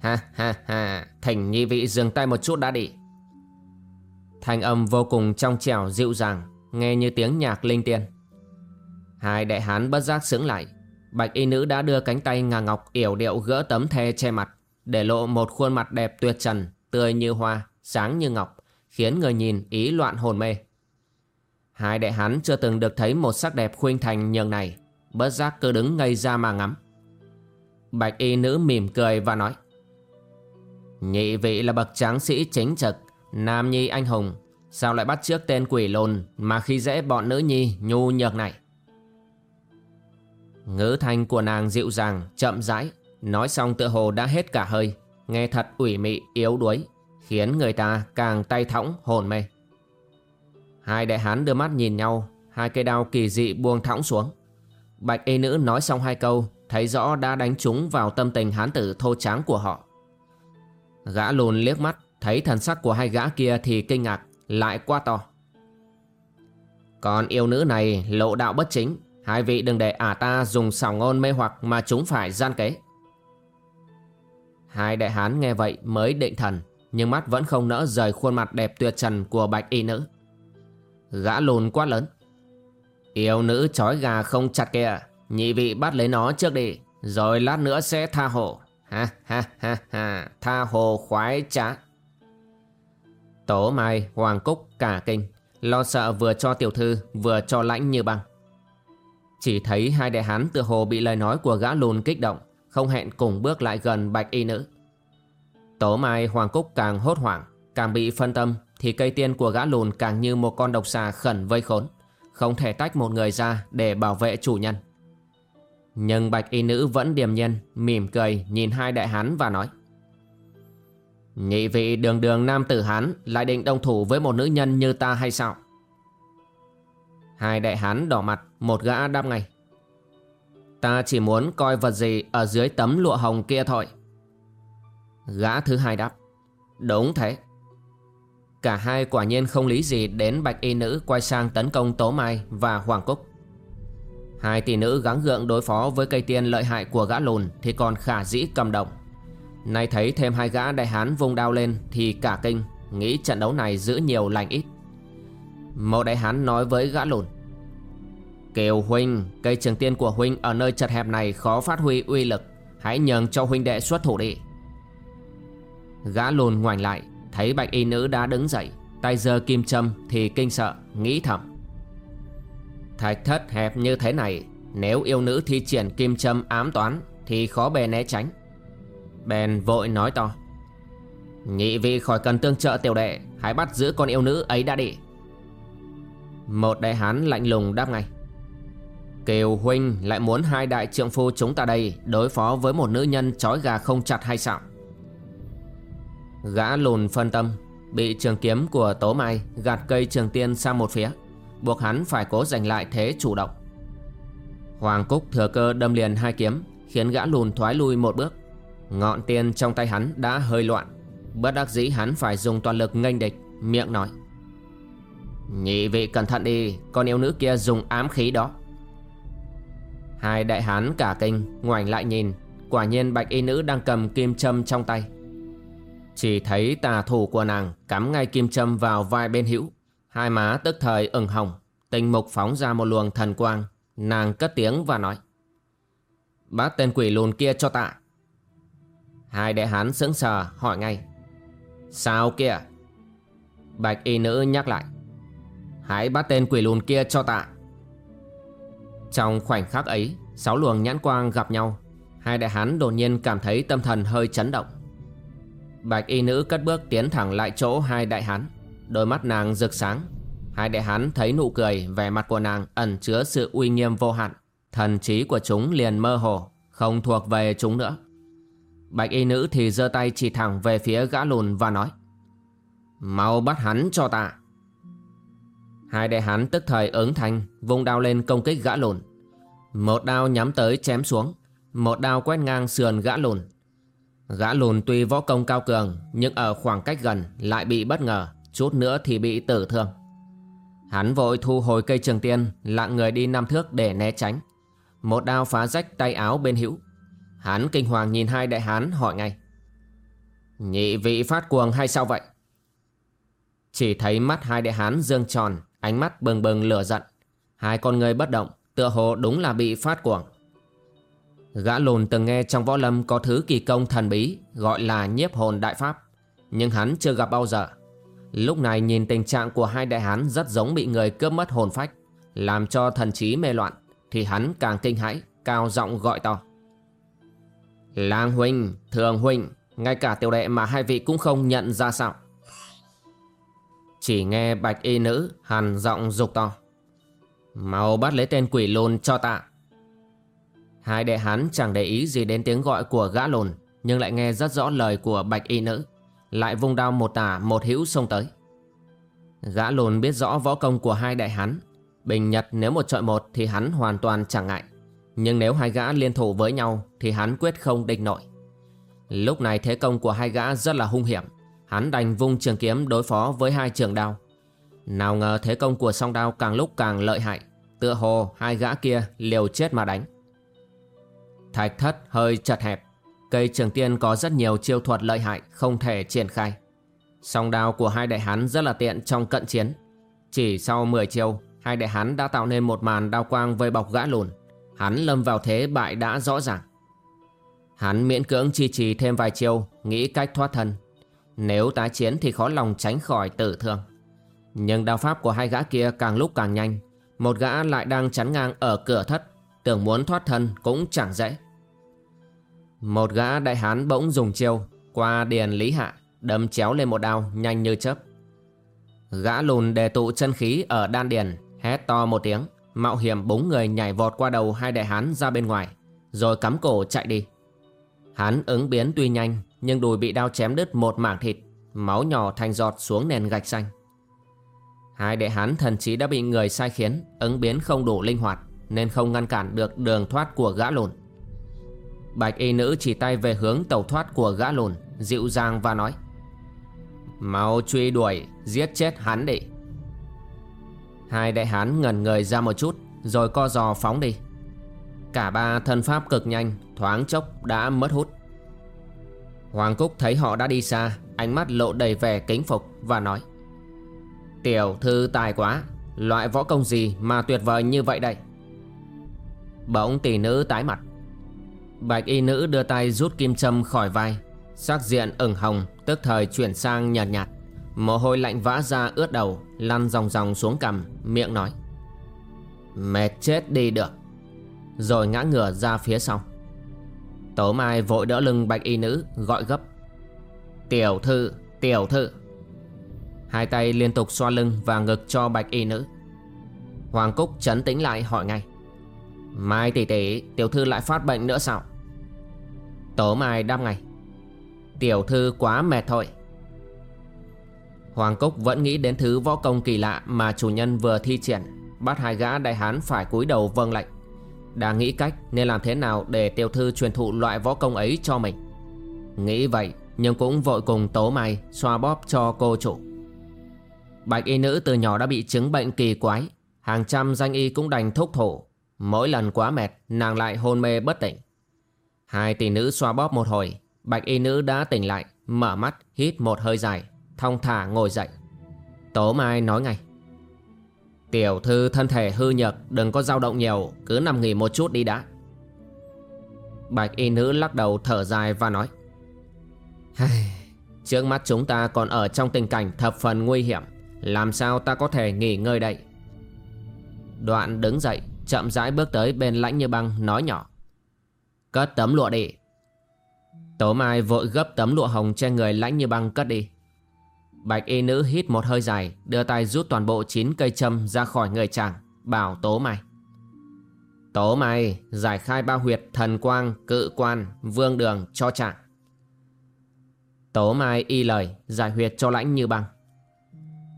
Ha ha ha Thành nhi vị dừng tay một chút đã đi. Thanh âm vô cùng trong trẻo dịu dàng Nghe như tiếng nhạc linh tiên. Hai đại hán bất giác sững lại. Bạch y nữ đã đưa cánh tay ngà ngọc yểu điệu gỡ tấm the che mặt Để lộ một khuôn mặt đẹp tuyệt trần Tươi như hoa, sáng như ngọc Khiến người nhìn ý loạn hồn mê. Hai đại hán chưa từng được thấy một sắc đẹp khuynh thành nhường này. Bất giác cứ đứng ngây ra mà ngắm. Bạch y nữ mỉm cười và nói, Nhị vị là bậc tráng sĩ chính trực, Nam nhi anh hùng. Sao lại bắt trước tên quỷ lồn Mà khi dễ bọn nữ nhi nhu nhược này? Ngữ thanh của nàng dịu dàng, Chậm rãi, Nói xong tựa hồ đã hết cả hơi, Nghe thật ủy mị, yếu đuối, Khiến người ta càng tay thõng, hồn mê. Hai đại hán đưa mắt nhìn nhau, Hai cây đao kỳ dị buông thõng xuống. Bạch y nữ nói xong hai câu, Thấy rõ đã đánh trúng vào tâm tình hán tử thô tráng của họ. Gã lùn liếc mắt, Thấy thần sắc của hai gã kia thì kinh ngạc, Lại quá to. Còn yêu nữ này lộ đạo bất chính, Hai vị đừng để ả ta dùng xảo ngôn mê hoặc Mà chúng phải gian kế. Hai đại hán nghe vậy mới định thần, Nhưng mắt vẫn không nỡ rời khuôn mặt đẹp tuyệt trần của bạch y nữ. Gã lùn quá lớn. Yêu nữ trói gà không chặt kìa. Nhị vị bắt lấy nó trước đi Rồi lát nữa sẽ tha hồ. Ha ha ha ha Tha hồ khoái trá. Tố Mai, Hoàng Cúc cả kinh Lo sợ vừa cho tiểu thư Vừa cho lãnh như băng. Chỉ thấy hai đại hán tựa hồ bị lời nói của gã lùn kích động Không hẹn cùng bước lại gần bạch y nữ. Tố Mai Hoàng Cúc càng hốt hoảng Càng bị phân tâm thì cây tiên của gã lùn càng như một con độc xà khẩn vây khốn, Không thể tách một người ra để bảo vệ chủ nhân. Nhưng bạch y nữ vẫn điềm nhiên, Mỉm cười nhìn hai đại hán và nói, Nhị vị đường đường nam tử hán Lại định đồng thủ với một nữ nhân như ta hay sao? Hai đại hán đỏ mặt, Một gã đáp ngay, Ta chỉ muốn coi vật gì Ở dưới tấm lụa hồng kia thôi. Gã thứ hai đáp, Đúng thế. Cả hai quả nhiên không lý gì đến bạch y nữ quay sang tấn công Tố Mai và Hoàng Cúc. Hai tỷ nữ gắng gượng đối phó với cây tiên lợi hại của gã lùn thì còn khả dĩ cầm động. Nay thấy thêm hai gã đại hán vung đao lên thì cả kinh Nghĩ trận đấu này giữ nhiều lành ít. Một đại hán nói với gã lùn, Kiều huynh, Cây trường tiên của huynh ở nơi chật hẹp này khó phát huy uy lực. Hãy nhường cho huynh đệ xuất thủ đi. Gã lùn ngoảnh lại Thấy bạch y nữ đã đứng dậy. Tay giơ kim châm thì kinh sợ, Nghĩ thầm. Thạch thất hẹp như thế này, Nếu yêu nữ thi triển kim châm ám toán Thì khó bề né tránh. Bèn vội nói to. Nhị vị khỏi cần tương trợ tiểu đệ, Hãy bắt giữ con yêu nữ ấy đã đi. Một đại hán lạnh lùng đáp ngay. Kiều huynh lại muốn hai đại trượng phu chúng ta đây Đối phó với một nữ nhân trói gà không chặt hay sao? Gã lùn phân tâm, Bị trường kiếm của Tố Mai gạt cây trường tiên sang một phía, Buộc hắn phải cố giành lại thế chủ động. Hoàng Cúc thừa cơ đâm liền hai kiếm, Khiến gã lùn thoái lui một bước. Ngọn tiên trong tay hắn đã hơi loạn, Bất đắc dĩ hắn phải dùng toàn lực nghênh địch, Miệng nói. Nhị vị cẩn thận đi, Con yêu nữ kia dùng ám khí đó. Hai đại hán cả kinh, Ngoảnh lại nhìn, Quả nhiên bạch y nữ đang cầm kim châm trong tay. Chỉ thấy tà thủ của nàng Cắm ngay kim châm vào vai bên hữu. Hai má tức thời ửng hồng, Tinh mục phóng ra một luồng thần quang. Nàng cất tiếng và nói Bắt tên quỷ lùn kia cho tạ. Hai đệ hán sững sờ hỏi ngay, Sao kia Bạch y nữ nhắc lại, Hãy bắt tên quỷ lùn kia cho tạ. Trong khoảnh khắc ấy, Sáu luồng nhãn quang gặp nhau. Hai đại hán đột nhiên cảm thấy tâm thần hơi chấn động. Bạch y nữ cất bước tiến thẳng lại chỗ hai đại hán. Đôi mắt nàng rực sáng. Hai đại hán thấy nụ cười, Vẻ mặt của nàng ẩn chứa sự uy nghiêm vô hạn. Thần trí của chúng liền mơ hồ, Không thuộc về chúng nữa. Bạch y nữ thì giơ tay chỉ thẳng về phía gã lùn và nói, Mau bắt hắn cho ta. Hai đại hán tức thời ứng thanh, Vung đao lên công kích gã lùn. Một đao nhắm tới chém xuống. Một đao quét ngang sườn gã lùn. Gã lùn tuy võ công cao cường, Nhưng ở khoảng cách gần lại bị bất ngờ, Chút nữa thì bị tử thương. Hắn vội thu hồi cây trường tiên, Lạng người đi năm thước để né tránh. Một đao phá rách tay áo bên hữu. Hắn kinh hoàng nhìn hai đại hán hỏi ngay. Nhị vị phát cuồng hay sao vậy? Chỉ thấy mắt hai đại hán dương tròn, Ánh mắt bừng bừng lửa giận. Hai con người bất động, Tựa hồ đúng là bị phát cuồng. Gã lùn từng nghe trong võ lâm Có thứ kỳ công thần bí Gọi là nhiếp hồn đại pháp. Nhưng hắn chưa gặp bao giờ. Lúc này nhìn tình trạng của hai đại hán Rất giống bị người cướp mất hồn phách Làm cho thần trí mê loạn Thì hắn càng kinh hãi Cao giọng gọi to. Lang huynh, thường huynh Ngay cả tiểu đệ mà hai vị cũng không nhận ra sao? Chỉ nghe bạch y nữ hàn giọng dục to. Mau bắt lấy tên quỷ lùn cho tạ Hai đệ hắn chẳng để ý gì đến tiếng gọi của gã lùn Nhưng lại nghe rất rõ lời của bạch y nữ, Lại vung đao một tả một hữu xông tới. Gã lùn biết rõ võ công của hai đại hắn Bình nhật nếu một trọi một thì hắn hoàn toàn chẳng ngại, nhưng nếu hai gã liên thủ với nhau Thì hắn quyết không địch nổi. Lúc này thế công của hai gã rất là hung hiểm, Hắn đành vung trường kiếm đối phó với hai trường đao. Nào ngờ thế công của song đao càng lúc càng lợi hại, Tựa hồ hai gã kia liều chết mà đánh. Thạch thất hơi chật hẹp. Cây trường tiên có rất nhiều chiêu thuật lợi hại, Không thể triển khai. Song đao của hai đại hán rất là tiện trong cận chiến. Chỉ sau 10 chiêu, Hai đại hán đã tạo nên một màn đao quang vây bọc gã lùn. Hắn lâm vào thế bại đã rõ ràng. Hắn miễn cưỡng chi trì thêm vài chiêu, Nghĩ cách thoát thân. Nếu tái chiến thì khó lòng tránh khỏi tử thương. Nhưng đao pháp của hai gã kia càng lúc càng nhanh. Một gã lại đang chắn ngang ở cửa thất. Tưởng muốn thoát thân cũng chẳng dễ. Một gã đại hán bỗng dùng chiêu, Qua điền lý hạ Đâm chéo lên một đao nhanh như chớp. Gã lùn đề tụ chân khí ở đan điền, Hét to một tiếng, Mạo hiểm búng người nhảy vọt qua đầu hai đại hán ra bên ngoài, Rồi cắm cổ chạy đi. Hán ứng biến tuy nhanh, Nhưng đùi bị đao chém đứt một mảng thịt, Máu nhỏ thành giọt xuống nền gạch xanh. Hai đại hán thần trí đã bị người sai khiến, Ứng biến không đủ linh hoạt. Nên không ngăn cản được đường thoát của gã lùn. Bạch y nữ chỉ tay về hướng tàu thoát của gã lùn, Dịu dàng và nói, Mau truy đuổi, Giết chết hắn đi. Hai đại hán ngẩn người ra một chút, Rồi co giò phóng đi. Cả ba thân pháp cực nhanh, Thoáng chốc đã mất hút. Hoàng Cúc thấy họ đã đi xa, Ánh mắt lộ đầy vẻ kính phục Và nói, Tiểu thư tài quá, Loại võ công gì mà tuyệt vời như vậy đây? Bỗng tỷ nữ tái mặt. Bạch y nữ đưa tay rút kim châm khỏi vai Sắc diện ửng hồng Tức thời chuyển sang nhạt nhạt. Mồ hôi lạnh vã ra ướt đầu Lăn dòng dòng xuống cằm Miệng nói Mệt chết đi được. Rồi ngã ngửa ra phía sau. Tố Mai vội đỡ lưng bạch y nữ Gọi gấp Tiểu thư, tiểu thư. Hai tay liên tục xoa lưng và ngực cho bạch y nữ. Hoàng Cúc chấn tĩnh lại hỏi ngay Mai tỷ tỷ, tiểu thư lại phát bệnh nữa sao? Tố Mai đáp ngay. Tiểu thư quá mệt thôi. Hoàng Cúc vẫn nghĩ đến thứ võ công kỳ lạ mà chủ nhân vừa thi triển, Bắt hai gã đại hán phải cúi đầu vâng lệnh. Đang nghĩ cách nên làm thế nào để tiểu thư truyền thụ loại võ công ấy cho mình? Nghĩ vậy, nhưng cũng vội cùng tố mai xoa bóp cho cô chủ. Bạch y nữ từ nhỏ đã bị chứng bệnh kỳ quái, Hàng trăm danh y cũng đành thúc thủ. Mỗi lần quá mệt, nàng lại hôn mê bất tỉnh. Hai tỷ nữ xoa bóp một hồi, Bạch y nữ đã tỉnh lại, Mở mắt, hít một hơi dài, Thong thả ngồi dậy. Tố Mai nói ngay, Tiểu thư thân thể hư nhược, Đừng có dao động nhiều, Cứ nằm nghỉ một chút đi đã. Bạch y nữ lắc đầu thở dài và nói Trước mắt chúng ta còn ở trong tình cảnh thập phần nguy hiểm, Làm sao ta có thể nghỉ ngơi đây? Đoạn đứng dậy Chậm rãi bước tới bên lãnh như băng nói nhỏ. Cất tấm lụa đi. Tố Mai vội gấp tấm lụa hồng trên người lãnh như băng cất đi. Bạch y nữ hít một hơi dài Đưa tay rút toàn bộ 9 cây châm ra khỏi người chàng Bảo Tố Mai. Tố Mai giải khai ba huyệt thần quang, cự quan, vương đường cho chàng. Tố Mai y lời giải huyệt cho lãnh như băng.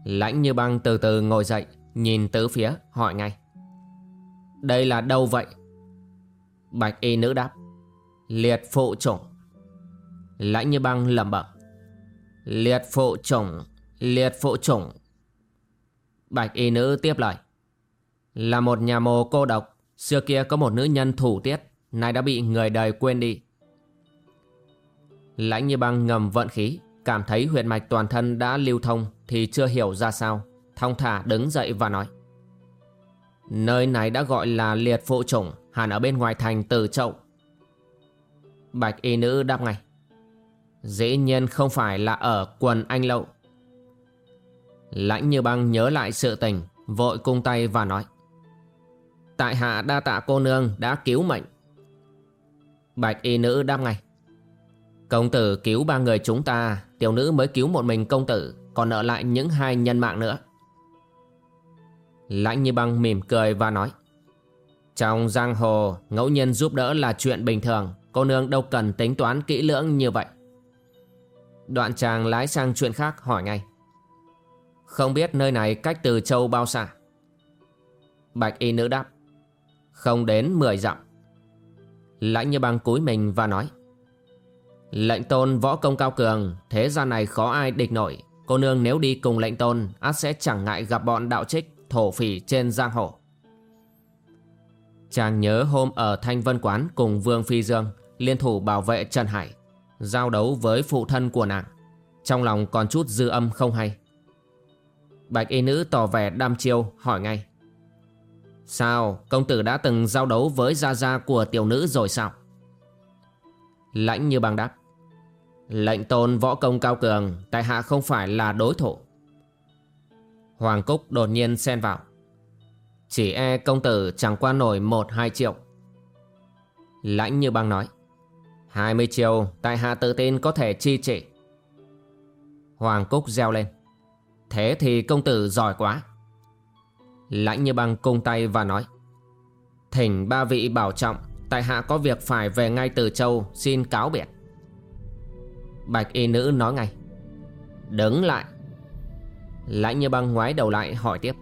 Lãnh như băng từ từ ngồi dậy Nhìn tứ phía hỏi ngay. Đây là đâu vậy? Bạch y nữ đáp, Liệt phụ chủng. Lãnh như băng lẩm bẩm, Liệt phụ chủng, Liệt phụ chủng. Bạch y nữ tiếp lời, Là một nhà mồ cô độc, Xưa kia có một nữ nhân thủ tiết, Nay đã bị người đời quên đi. Lãnh như băng ngầm vận khí, Cảm thấy huyệt mạch toàn thân đã lưu thông Thì chưa hiểu ra sao, Thong thả đứng dậy và nói Nơi này đã gọi là liệt phụ chủng, Hẳn ở bên ngoài thành từ chậu. Bạch y nữ đáp ngay. Dĩ nhiên không phải là ở quần anh lậu. Lãnh như băng nhớ lại sự tình, Vội cung tay và nói. Tại hạ đa tạ cô nương đã cứu mệnh. Bạch y nữ đáp ngay. Công tử cứu ba người chúng ta, Tiểu nữ mới cứu một mình công tử, Còn nợ lại những hai nhân mạng nữa. Lãnh như băng mỉm cười và nói, Trong giang hồ, Ngẫu nhiên giúp đỡ là chuyện bình thường. Cô nương đâu cần tính toán kỹ lưỡng như vậy. Đoạn chàng lái sang chuyện khác hỏi ngay, Không biết nơi này cách từ châu bao xa? Bạch y nữ đáp, Không đến 10 dặm. Lãnh như băng cúi mình và nói, Lệnh tôn võ công cao cường, Thế gian này khó ai địch nổi. Cô nương nếu đi cùng lệnh tôn át sẽ chẳng ngại gặp bọn đạo trích. Thổ phỉ trên giang hồ. Chàng nhớ hôm ở Thanh Vân Quán Cùng Vương Phi Dương, Liên thủ bảo vệ Trần Hải, Giao đấu với phụ thân của nàng. Trong lòng còn chút dư âm không hay. Bạch y nữ tỏ vẻ đam chiêu, hỏi ngay. Sao, công tử đã từng giao đấu với gia gia của tiểu nữ rồi sao? Lãnh như bằng đáp. Lệnh tôn võ công cao cường, Tại hạ không phải là đối thủ. Hoàng Cúc đột nhiên xen vào. Chỉ e công tử chẳng qua nổi một hai triệu. Lãnh như băng nói, hai mươi triệu Tại hạ tự tin có thể chi trị Hoàng Cúc reo lên, Thế thì công tử giỏi quá. Lãnh như băng cung tay và nói, Thỉnh ba vị bảo trọng Tại hạ có việc phải về ngay từ châu Xin cáo biệt. Bạch y nữ nói ngay, Đứng lại. Lãnh như băng ngoái đầu lại hỏi tiếp.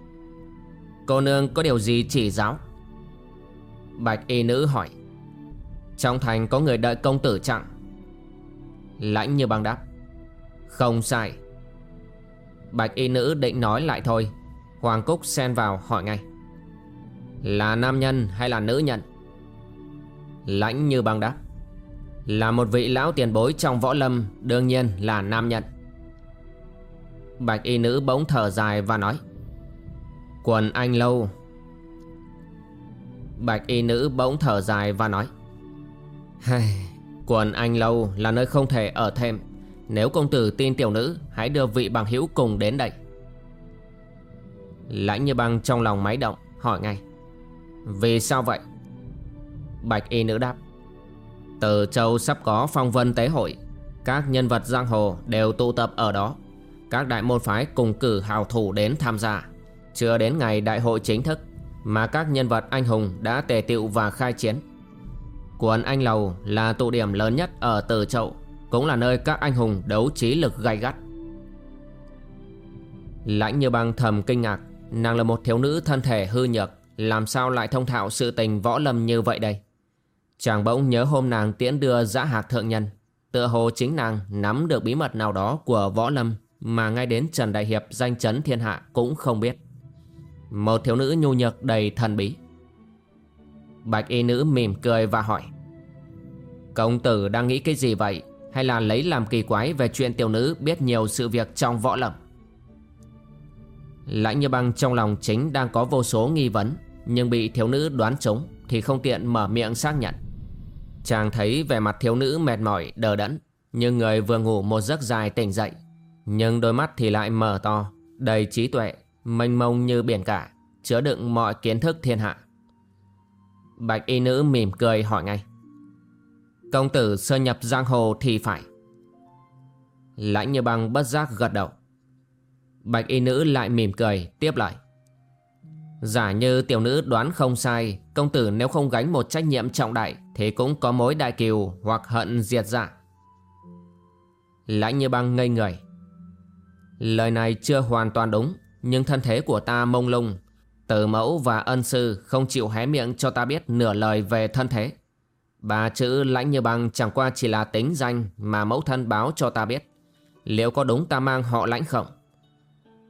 Cô nương có điều gì chỉ giáo? Bạch y nữ hỏi. Trong thành có người đợi công tử chặng Lãnh như băng đáp. Không sai. Bạch y nữ định nói lại thôi. Hoàng Cúc xen vào hỏi ngay. Là nam nhân hay là nữ nhân? Lãnh như băng đáp. Là một vị lão tiền bối trong võ lâm, Đương nhiên là nam nhân. Bạch y nữ bỗng thở dài và nói, Quần anh lâu. Bạch y nữ bỗng thở dài và nói Quần anh lâu là nơi không thể ở thêm. Nếu công tử tin tiểu nữ, Hãy đưa vị bằng hữu cùng đến đây. Lãnh như băng trong lòng máy động, Hỏi ngay, Vì sao vậy? Bạch y nữ đáp, Từ châu sắp có phong vân tế hội, Các nhân vật giang hồ đều tụ tập ở đó. Các đại môn phái cùng cử hào thủ đến tham gia. Chưa đến ngày đại hội chính thức Mà các nhân vật anh hùng đã tề tựu và khai chiến. Quần Anh Lầu là tụ điểm lớn nhất ở Từ Chậu, Cũng là nơi các anh hùng đấu trí lực gay gắt. Lãnh như băng thầm kinh ngạc, Nàng là một thiếu nữ thân thể hư nhược, Làm sao lại thông thạo sự tình võ lâm như vậy đây? Chàng bỗng nhớ hôm nàng tiễn đưa giã hạc thượng nhân, Tựa hồ chính nàng nắm được bí mật nào đó của võ lâm. Mà ngay đến Trần Đại Hiệp danh chấn thiên hạ cũng không biết. Một thiếu nữ nhu nhược đầy thần bí. Bạch y nữ mỉm cười và hỏi, Công tử đang nghĩ cái gì vậy? Hay là lấy làm kỳ quái về chuyện tiểu nữ biết nhiều sự việc trong võ lâm? Lãnh như băng trong lòng chính đang có vô số nghi vấn, Nhưng bị thiếu nữ đoán trúng Thì không tiện mở miệng xác nhận. Chàng thấy vẻ mặt thiếu nữ mệt mỏi, đờ đẫn Như người vừa ngủ một giấc dài tỉnh dậy. Nhưng đôi mắt thì lại mở to. Đầy trí tuệ, Mênh mông như biển cả, Chứa đựng mọi kiến thức thiên hạ. Bạch y nữ mỉm cười hỏi ngay. Công tử sơ nhập giang hồ thì phải. Lãnh như băng bất giác gật đầu. Bạch y nữ lại mỉm cười tiếp lại Giả như tiểu nữ đoán không sai, Công tử nếu không gánh một trách nhiệm trọng đại Thì cũng có mối đại kiều Hoặc hận diệt dạ. Lãnh như băng ngây người. Lời này chưa hoàn toàn đúng, Nhưng thân thế của ta mông lung. Tử mẫu và ân sư Không chịu hé miệng cho ta biết Nửa lời về thân thế. Ba chữ lãnh như băng chẳng qua chỉ là tính danh Mà mẫu thân báo cho ta biết. Liệu có đúng ta mang họ lãnh không?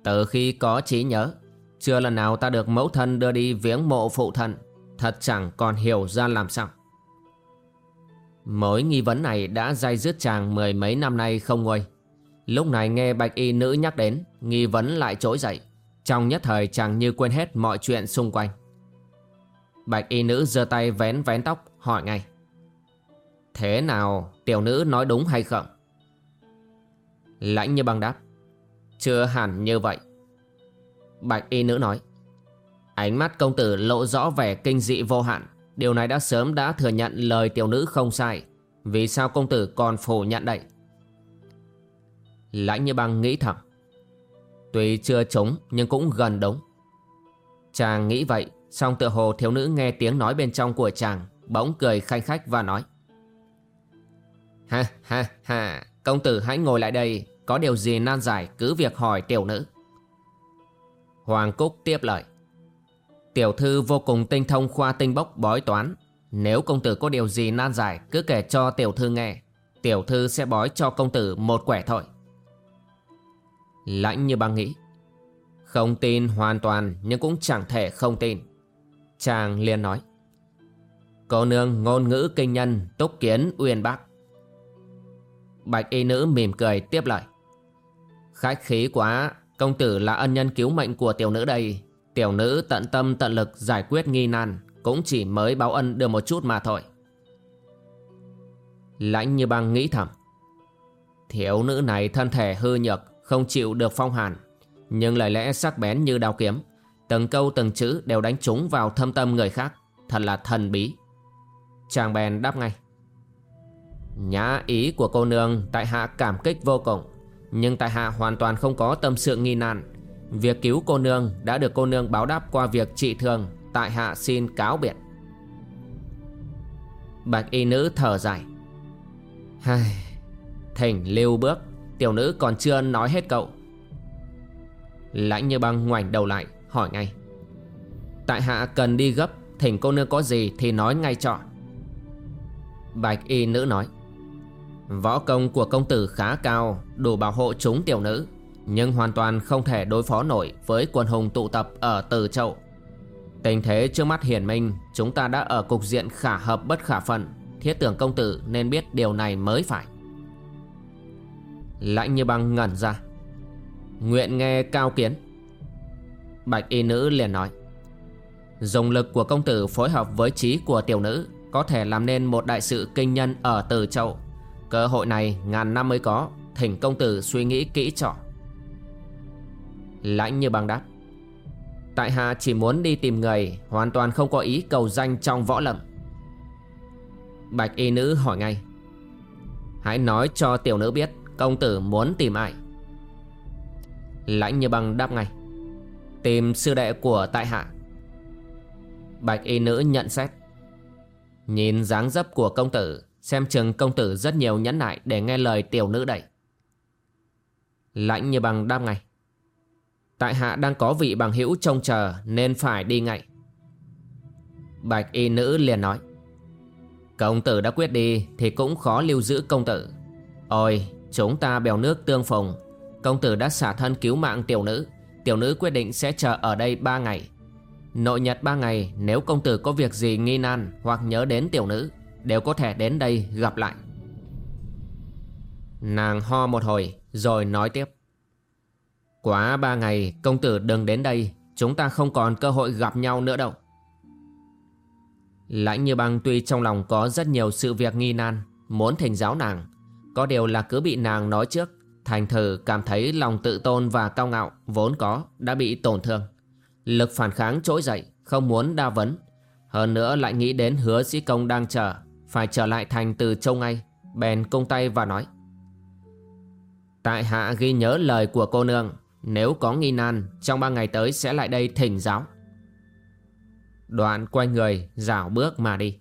Từ khi có trí nhớ, Chưa lần nào ta được mẫu thân đưa đi viếng mộ phụ thân. Thật chẳng còn hiểu ra làm sao. Mối nghi vấn này đã dai dứt chàng mười mấy năm nay không nguôi Lúc này nghe bạch y nữ nhắc đến, Nghi vấn lại trỗi dậy. Trong nhất thời chàng như quên hết mọi chuyện xung quanh. Bạch y nữ giơ tay vén vén tóc, hỏi ngay. Thế nào, tiểu nữ nói đúng hay không? Lãnh như băng đáp. Chưa hẳn như vậy. Bạch y nữ nói. Ánh mắt công tử lộ rõ vẻ kinh dị vô hạn. Điều này đã sớm đã thừa nhận lời tiểu nữ không sai. Vì sao công tử còn phủ nhận đậy Lãnh như băng nghĩ thầm. Tuy chưa trống, nhưng cũng gần đống. Chàng nghĩ vậy Xong tựa hồ thiếu nữ nghe tiếng nói bên trong của chàng, Bỗng cười khanh khách và nói. Ha ha ha, Công tử hãy ngồi lại đây, có điều gì nan giải, cứ việc hỏi tiểu nữ. Hoàng Cúc tiếp lời. Tiểu thư vô cùng tinh thông khoa tinh bốc bói toán. Nếu công tử có điều gì nan giải, Cứ kể cho tiểu thư nghe. Tiểu thư sẽ bói cho công tử một quẻ thôi. Lãnh như băng nghĩ. Không tin hoàn toàn, Nhưng cũng chẳng thể không tin. Chàng liền nói. Cô nương ngôn ngữ kinh nhân, Túc kiến, uyên bác. Bạch y nữ mỉm cười tiếp lời. Khách khí quá, Công tử là ân nhân cứu mệnh của tiểu nữ đây. Tiểu nữ tận tâm tận lực giải quyết nghi nan, Cũng chỉ mới báo ân được một chút mà thôi. Lãnh như băng nghĩ thầm. Thiếu nữ này thân thể hư nhược không chịu được phong hàn. Nhưng lời lẽ sắc bén như đao kiếm Từng câu từng chữ đều đánh trúng vào thâm tâm người khác. Thật là thần bí. Chàng bèn đáp ngay. Nhã ý của cô nương Tại hạ cảm kích vô cùng nhưng tại hạ hoàn toàn không có tâm sự nghi nan. Việc cứu cô nương đã được cô nương báo đáp qua việc trị thương Tại hạ xin cáo biệt. Bạch y nữ thở dài. Hai, Thỉnh lưu bước. Tiểu nữ còn chưa nói hết cậu. Lãnh như băng ngoảnh đầu lại, Hỏi ngay. Tại hạ cần đi gấp, Thỉnh cô nương có gì thì nói ngay chọn Bạch y nữ nói. Võ công của công tử khá cao, Đủ bảo hộ chúng tiểu nữ, Nhưng hoàn toàn không thể đối phó nổi Với quần hùng tụ tập ở Từ Châu. Tình thế trước mắt hiển minh, Chúng ta đã ở cục diện khả hợp bất khả phận, Thiết tưởng công tử nên biết điều này mới phải. Lãnh như băng ngẩn ra. Nguyện nghe cao kiến. Bạch y nữ liền nói, Dùng lực của công tử phối hợp với trí của tiểu nữ Có thể làm nên một đại sự kinh nhân ở Từ Châu. Cơ hội này ngàn năm mới có, Thỉnh công tử suy nghĩ kỹ trỏ Lãnh như băng đáp, Tại hạ chỉ muốn đi tìm người, Hoàn toàn không có ý cầu danh trong võ lâm. Bạch y nữ hỏi ngay, Hãy nói cho tiểu nữ biết Công tử muốn tìm ai? Lãnh như băng đáp ngay, Tìm sư đệ của tại hạ. Bạch y nữ nhận xét, Nhìn dáng dấp của công tử, Xem chừng công tử rất nhiều nhẫn nại Để nghe lời tiểu nữ đẩy Lãnh như bằng đáp ngay, Tại hạ đang có vị bằng hữu trông chờ Nên phải đi ngay. Bạch y nữ liền nói, Công tử đã quyết đi Thì cũng khó lưu giữ công tử. Ôi chúng ta bèo nước tương phùng. Công tử đã xả thân cứu mạng tiểu nữ. Tiểu nữ quyết định sẽ chờ ở đây ba ngày. Nội nhật ba ngày, Nếu công tử có việc gì nghi nan Hoặc nhớ đến tiểu nữ, Đều có thể đến đây gặp lại. Nàng ho một hồi, Rồi nói tiếp. Quá ba ngày, công tử đừng đến đây. Chúng ta không còn cơ hội gặp nhau nữa đâu. Lãnh như băng tuy trong lòng có rất nhiều sự việc nghi nan, Muốn thỉnh giáo nàng có điều là cứ bị nàng nói trước, Thành thử cảm thấy lòng tự tôn và cao ngạo Vốn có đã bị tổn thương. Lực phản kháng trỗi dậy, Không muốn đa vấn. Hơn nữa lại nghĩ đến hứa sĩ công đang chờ, Phải trở lại thành từ châu ngay, Bèn cung tay và nói. Tại hạ ghi nhớ lời của cô nương, Nếu có nghi nan, Trong ba ngày tới sẽ lại đây thỉnh giáo. Đoạn quay người, rảo bước mà đi.